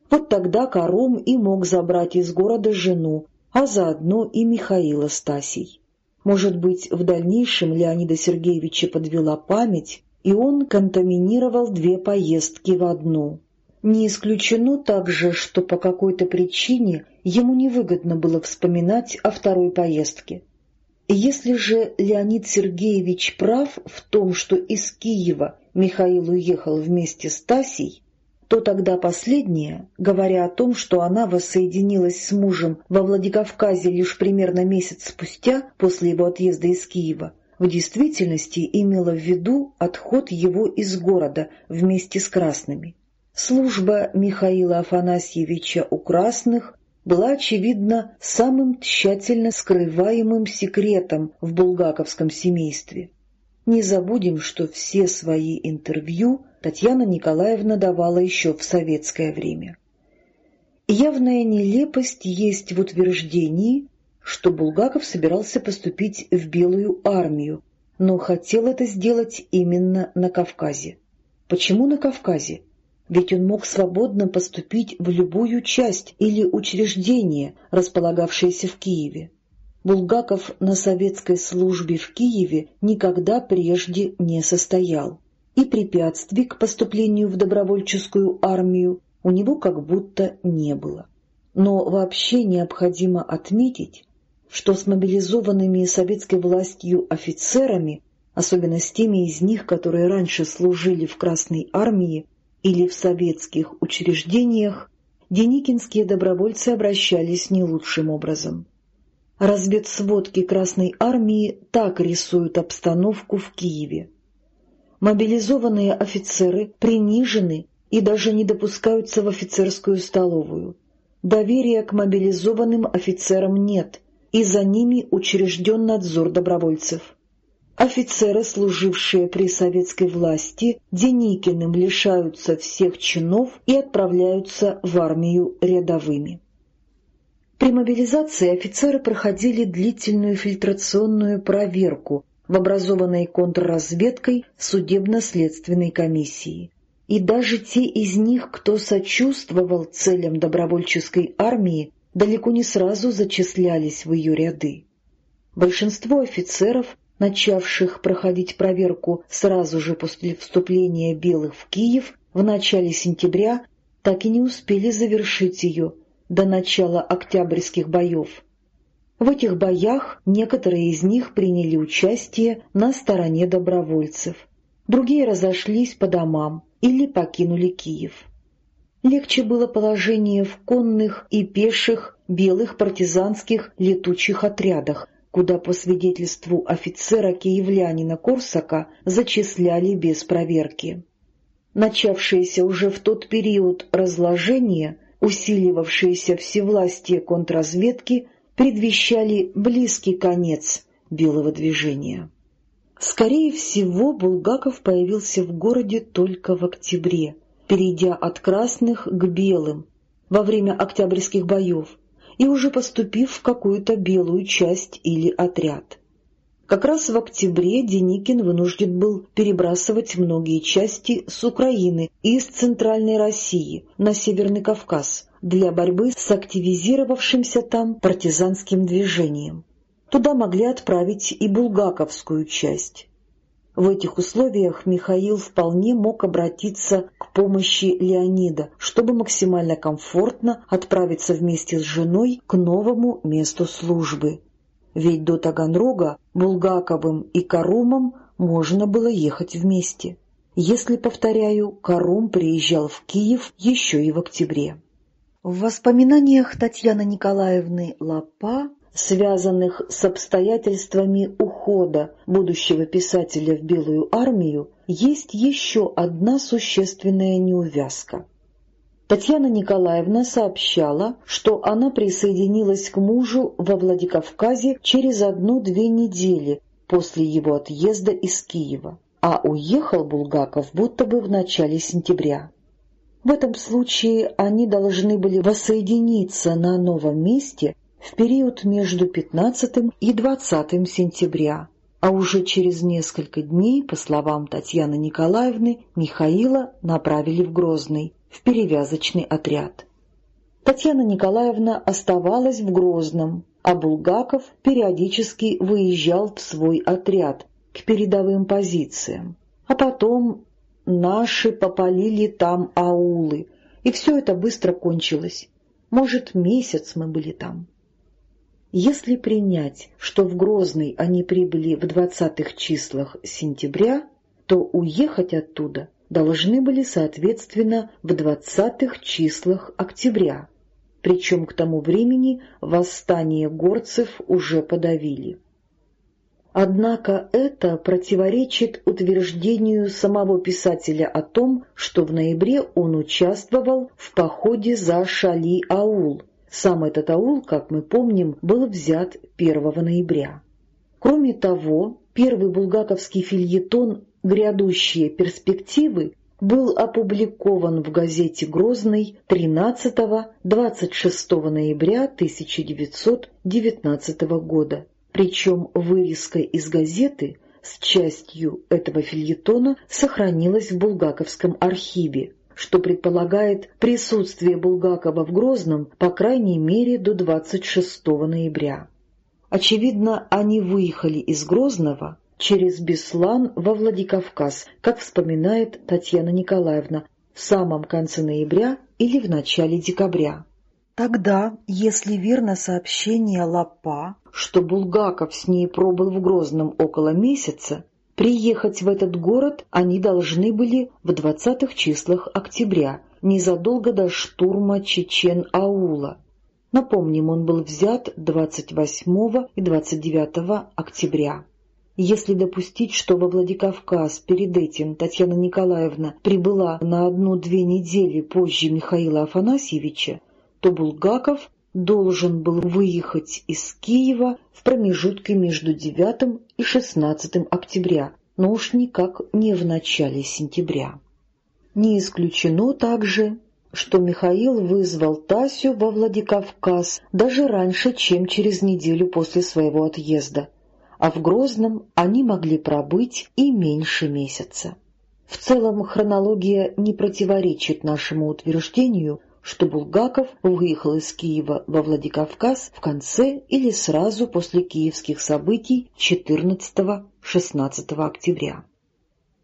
Вот тогда Карум и мог забрать из города жену, а заодно и Михаила Стасий. Может быть, в дальнейшем Леонида Сергеевича подвела память, и он контаминировал две поездки в одну. Не исключено также, что по какой-то причине ему невыгодно было вспоминать о второй поездке. Если же Леонид Сергеевич прав в том, что из Киева Михаил уехал вместе с Тасей, то тогда последняя, говоря о том, что она воссоединилась с мужем во Владикавказе лишь примерно месяц спустя после его отъезда из Киева, в действительности имела в виду отход его из города вместе с красными. Служба Михаила Афанасьевича у красных была, очевидно, самым тщательно скрываемым секретом в булгаковском семействе. Не забудем, что все свои интервью Татьяна Николаевна давала еще в советское время. Явная нелепость есть в утверждении, что Булгаков собирался поступить в Белую армию, но хотел это сделать именно на Кавказе. Почему на Кавказе? Ведь он мог свободно поступить в любую часть или учреждение, располагавшееся в Киеве. Булгаков на советской службе в Киеве никогда прежде не состоял, и препятствий к поступлению в добровольческую армию у него как будто не было. Но вообще необходимо отметить, что с мобилизованными советской властью офицерами, особенно с теми из них, которые раньше служили в Красной армии или в советских учреждениях, деникинские добровольцы обращались не лучшим образом. Разведсводки Красной Армии так рисуют обстановку в Киеве. Мобилизованные офицеры принижены и даже не допускаются в офицерскую столовую. Доверия к мобилизованным офицерам нет, и за ними учрежден надзор добровольцев. Офицеры, служившие при советской власти, Деникиным лишаются всех чинов и отправляются в армию рядовыми. При мобилизации офицеры проходили длительную фильтрационную проверку в образованной контрразведкой судебно-следственной комиссии. И даже те из них, кто сочувствовал целям добровольческой армии, далеко не сразу зачислялись в ее ряды. Большинство офицеров, начавших проходить проверку сразу же после вступления белых в Киев в начале сентября, так и не успели завершить ее – до начала октябрьских боев. В этих боях некоторые из них приняли участие на стороне добровольцев, другие разошлись по домам или покинули Киев. Легче было положение в конных и пеших белых партизанских летучих отрядах, куда по свидетельству офицера-киевлянина Корсака зачисляли без проверки. Начавшееся уже в тот период разложение усиливавшиеся всевластие контрразведки предвещали близкий конец белого движения. Скорее всего, Булгаков появился в городе только в октябре, перейдя от красных к белым во время октябрьских боев и уже поступив в какую-то белую часть или отряд. Как раз в октябре Деникин вынужден был перебрасывать многие части с Украины и из Центральной России на Северный Кавказ для борьбы с активизировавшимся там партизанским движением. Туда могли отправить и булгаковскую часть. В этих условиях Михаил вполне мог обратиться к помощи Леонида, чтобы максимально комфортно отправиться вместе с женой к новому месту службы ведь до Таганрога Булгаковым и Карумом можно было ехать вместе. Если, повторяю, Карум приезжал в Киев еще и в октябре. В воспоминаниях Татьяны Николаевны Лапа связанных с обстоятельствами ухода будущего писателя в Белую армию, есть еще одна существенная неувязка. Татьяна Николаевна сообщала, что она присоединилась к мужу во Владикавказе через одну-две недели после его отъезда из Киева, а уехал Булгаков будто бы в начале сентября. В этом случае они должны были воссоединиться на новом месте в период между 15 и 20 сентября, а уже через несколько дней, по словам Татьяны Николаевны, Михаила направили в Грозный, в перевязочный отряд. Татьяна Николаевна оставалась в Грозном, а Булгаков периодически выезжал в свой отряд к передовым позициям. А потом наши попалили там аулы, и все это быстро кончилось. Может, месяц мы были там. Если принять, что в Грозный они прибыли в двадцатых числах сентября, то уехать оттуда должны были, соответственно, в двадцатых числах октября, причем к тому времени восстание горцев уже подавили. Однако это противоречит утверждению самого писателя о том, что в ноябре он участвовал в походе за Шали-Аул – сам этот аул, как мы помним, был взят 1 ноября. Кроме того, первый булгаковский фильетон «Грядущие перспективы» был опубликован в газете «Грозный» 13-26 ноября 1919 года. Причем вырезка из газеты с частью этого фильетона сохранилась в Булгаковском архиве, что предполагает присутствие Булгакова в Грозном по крайней мере до 26 ноября. Очевидно, они выехали из Грозного через Беслан во Владикавказ, как вспоминает Татьяна Николаевна, в самом конце ноября или в начале декабря. Тогда, если верно сообщение Лапа, что Булгаков с ней пробыл в Грозном около месяца, Приехать в этот город они должны были в двадцатых числах октября, незадолго до штурма Чечен-Аула. Напомним, он был взят 28 и 29 октября. Если допустить, что во Владикавказ перед этим Татьяна Николаевна прибыла на одну-две недели позже Михаила Афанасьевича, то Булгаков должен был выехать из Киева в промежутке между 9 и 16 октября, но уж никак не в начале сентября. Не исключено также, что Михаил вызвал Тасю во Владикавказ даже раньше, чем через неделю после своего отъезда, а в Грозном они могли пробыть и меньше месяца. В целом хронология не противоречит нашему утверждению, что Булгаков выехал из Киева во Владикавказ в конце или сразу после киевских событий 14-16 октября.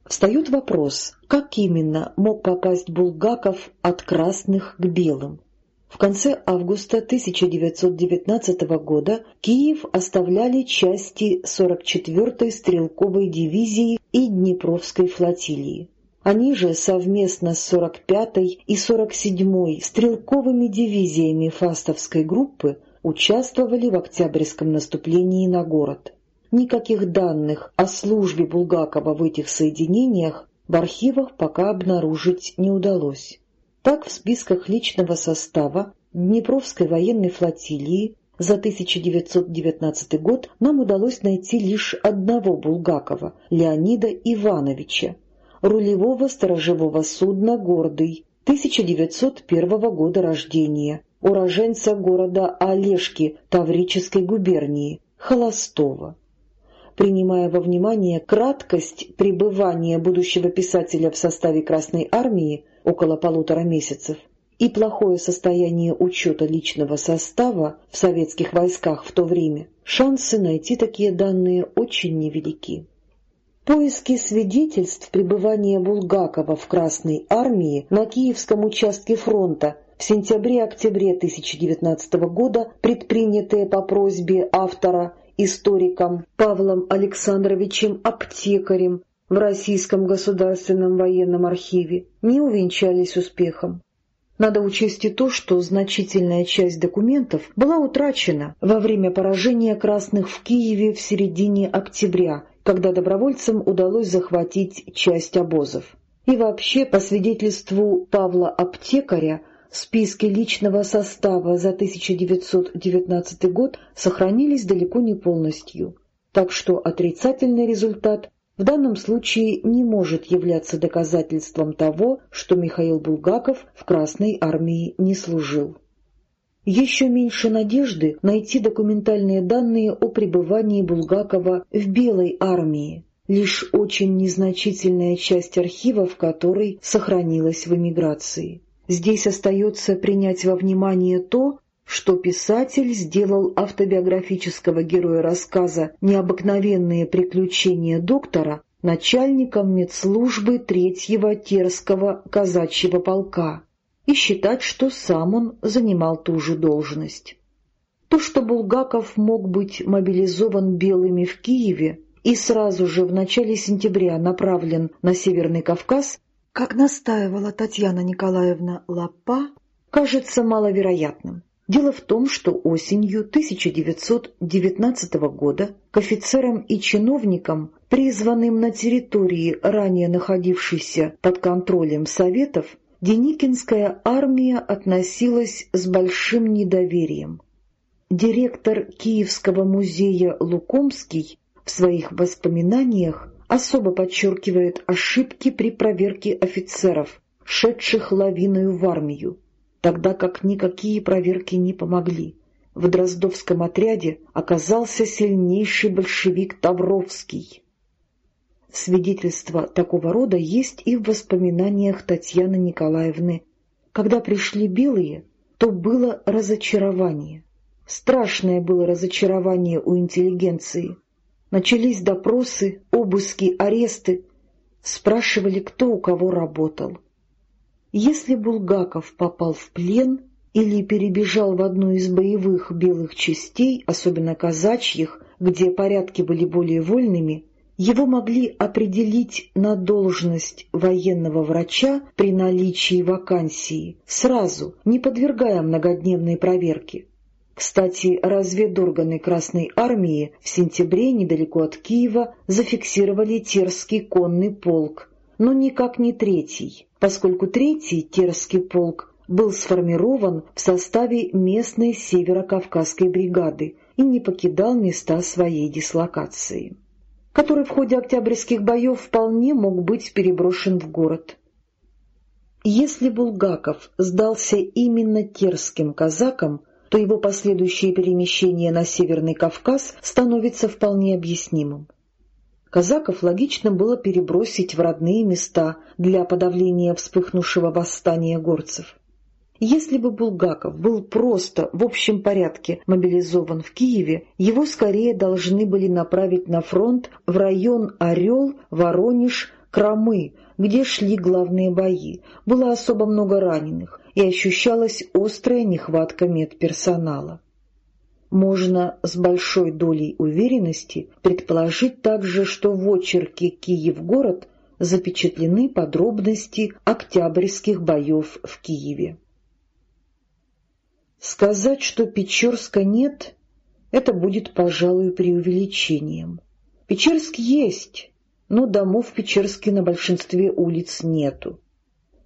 Встает вопрос, как именно мог попасть Булгаков от красных к белым. В конце августа 1919 года Киев оставляли части 44-й стрелковой дивизии и Днепровской флотилии. Они же совместно с 45-й и 47-й стрелковыми дивизиями Фастовской группы участвовали в Октябрьском наступлении на город. Никаких данных о службе Булгакова в этих соединениях в архивах пока обнаружить не удалось. Так в списках личного состава Днепровской военной флотилии за 1919 год нам удалось найти лишь одного Булгакова, Леонида Ивановича, рулевого сторожевого судна «Гордый» 1901 года рождения, уроженца города Олежки Таврической губернии, Холостова. Принимая во внимание краткость пребывания будущего писателя в составе Красной Армии около полутора месяцев и плохое состояние учета личного состава в советских войсках в то время, шансы найти такие данные очень невелики. Поиски свидетельств пребывания Булгакова в Красной армии на Киевском участке фронта в сентябре-октябре 1919 года, предпринятые по просьбе автора историком Павлом Александровичем Аптекарем в Российском государственном военном архиве, не увенчались успехом. Надо учесть и то, что значительная часть документов была утрачена во время поражения красных в Киеве в середине октября, когда добровольцам удалось захватить часть обозов. И вообще, по свидетельству Павла Аптекаря, списки личного состава за 1919 год сохранились далеко не полностью, так что отрицательный результат в данном случае не может являться доказательством того, что Михаил Булгаков в Красной армии не служил. Еще меньше надежды найти документальные данные о пребывании Булгакова в Белой армии, лишь очень незначительная часть архивов которой сохранилась в эмиграции. Здесь остается принять во внимание то, что писатель сделал автобиографического героя рассказа «Необыкновенные приключения доктора» начальником медслужбы третьего Терского казачьего полка и считать, что сам он занимал ту же должность. То, что Булгаков мог быть мобилизован белыми в Киеве и сразу же в начале сентября направлен на Северный Кавказ, как настаивала Татьяна Николаевна Лапа, кажется маловероятным. Дело в том, что осенью 1919 года к офицерам и чиновникам, призванным на территории, ранее находившейся под контролем Советов, Деникинская армия относилась с большим недоверием. Директор Киевского музея Лукомский в своих воспоминаниях особо подчеркивает ошибки при проверке офицеров, шедших лавиною в армию тогда как никакие проверки не помогли. В Дроздовском отряде оказался сильнейший большевик Тавровский. Свидетельства такого рода есть и в воспоминаниях Татьяны Николаевны. Когда пришли белые, то было разочарование. Страшное было разочарование у интеллигенции. Начались допросы, обыски, аресты. Спрашивали, кто у кого работал. Если Булгаков попал в плен или перебежал в одну из боевых белых частей, особенно казачьих, где порядки были более вольными, его могли определить на должность военного врача при наличии вакансии сразу, не подвергая многодневной проверке. Кстати, разведорганы Красной Армии в сентябре недалеко от Киева зафиксировали Терский конный полк, но никак не третий, поскольку третий Терский полк был сформирован в составе местной северо-кавказской бригады и не покидал места своей дислокации, который в ходе октябрьских боев вполне мог быть переброшен в город. Если Булгаков сдался именно терским казакам, то его последующее перемещение на Северный Кавказ становится вполне объяснимым казаков логично было перебросить в родные места для подавления вспыхнувшего восстания горцев. Если бы Булгаков был просто в общем порядке мобилизован в Киеве, его скорее должны были направить на фронт в район Орел, Воронеж, Крамы, где шли главные бои. Было особо много раненых, и ощущалась острая нехватка медперсонала. Можно с большой долей уверенности предположить также, что в очерке «Киев-город» запечатлены подробности октябрьских боев в Киеве. Сказать, что Печорска нет, это будет, пожалуй, преувеличением. Печерск есть, но домов в Печерске на большинстве улиц нету.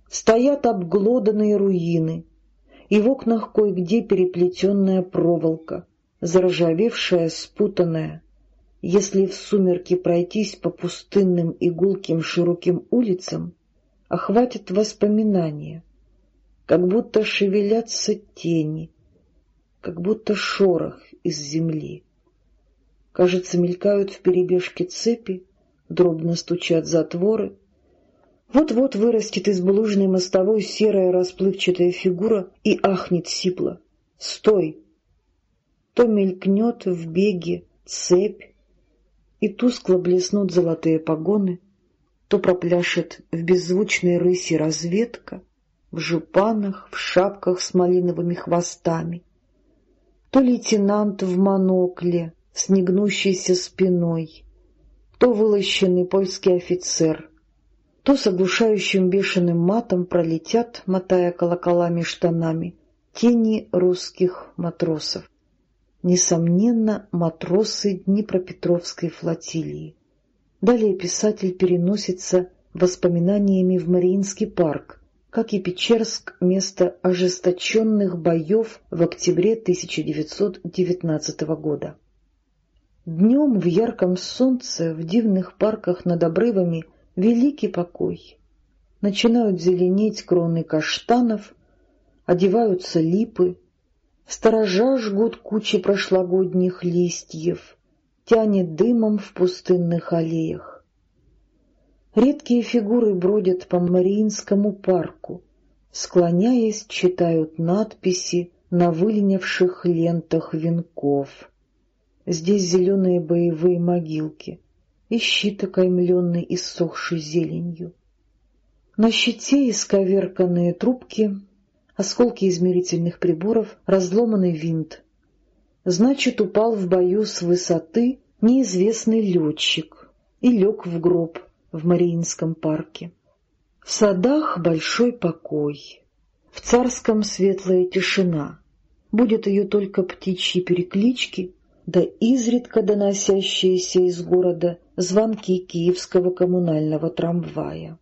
Стоят обглоданные руины, и в окнах кое-где переплетенная проволока заржавевшая, спутанная. Если в сумерки пройтись по пустынным и гулким широким улицам, охватит воспоминания, как будто шевелятся тени, как будто шорох из земли. Кажется, мелькают в перебежке цепи, дробно стучат затворы. Вот-вот вырастет из булыжной мостовой серая расплывчатая фигура и ахнет сипло. «Стой! то мелькнет в беге цепь, и тускло блеснут золотые погоны, то пропляшет в беззвучной рыси разведка, в жупанах, в шапках с малиновыми хвостами, то лейтенант в монокле с негнущейся спиной, то вылощенный польский офицер, то с оглушающим бешеным матом пролетят, мотая колоколами штанами, тени русских матросов. Несомненно, матросы Днепропетровской флотилии. Далее писатель переносится воспоминаниями в Мариинский парк, как и Печерск, место ожесточенных боев в октябре 1919 года. Днем в ярком солнце, в дивных парках над обрывами великий покой. Начинают зеленеть кроны каштанов, одеваются липы, сторожа жгут кучи прошлогодних листьев, тянет дымом в пустынных аллеях. Редкие фигуры бродят по Мариинскому парку, склоняясь, читают надписи на выленивших лентах венков. Здесь зеленые боевые могилки и щит окаймленный иссохшей зеленью. На щите исковерканные трубки, осколки измерительных приборов, разломанный винт. Значит, упал в бою с высоты неизвестный летчик и лег в гроб в Мариинском парке. В садах большой покой, в царском светлая тишина. Будет ее только птичьи переклички, да изредка доносящиеся из города звонки киевского коммунального трамвая.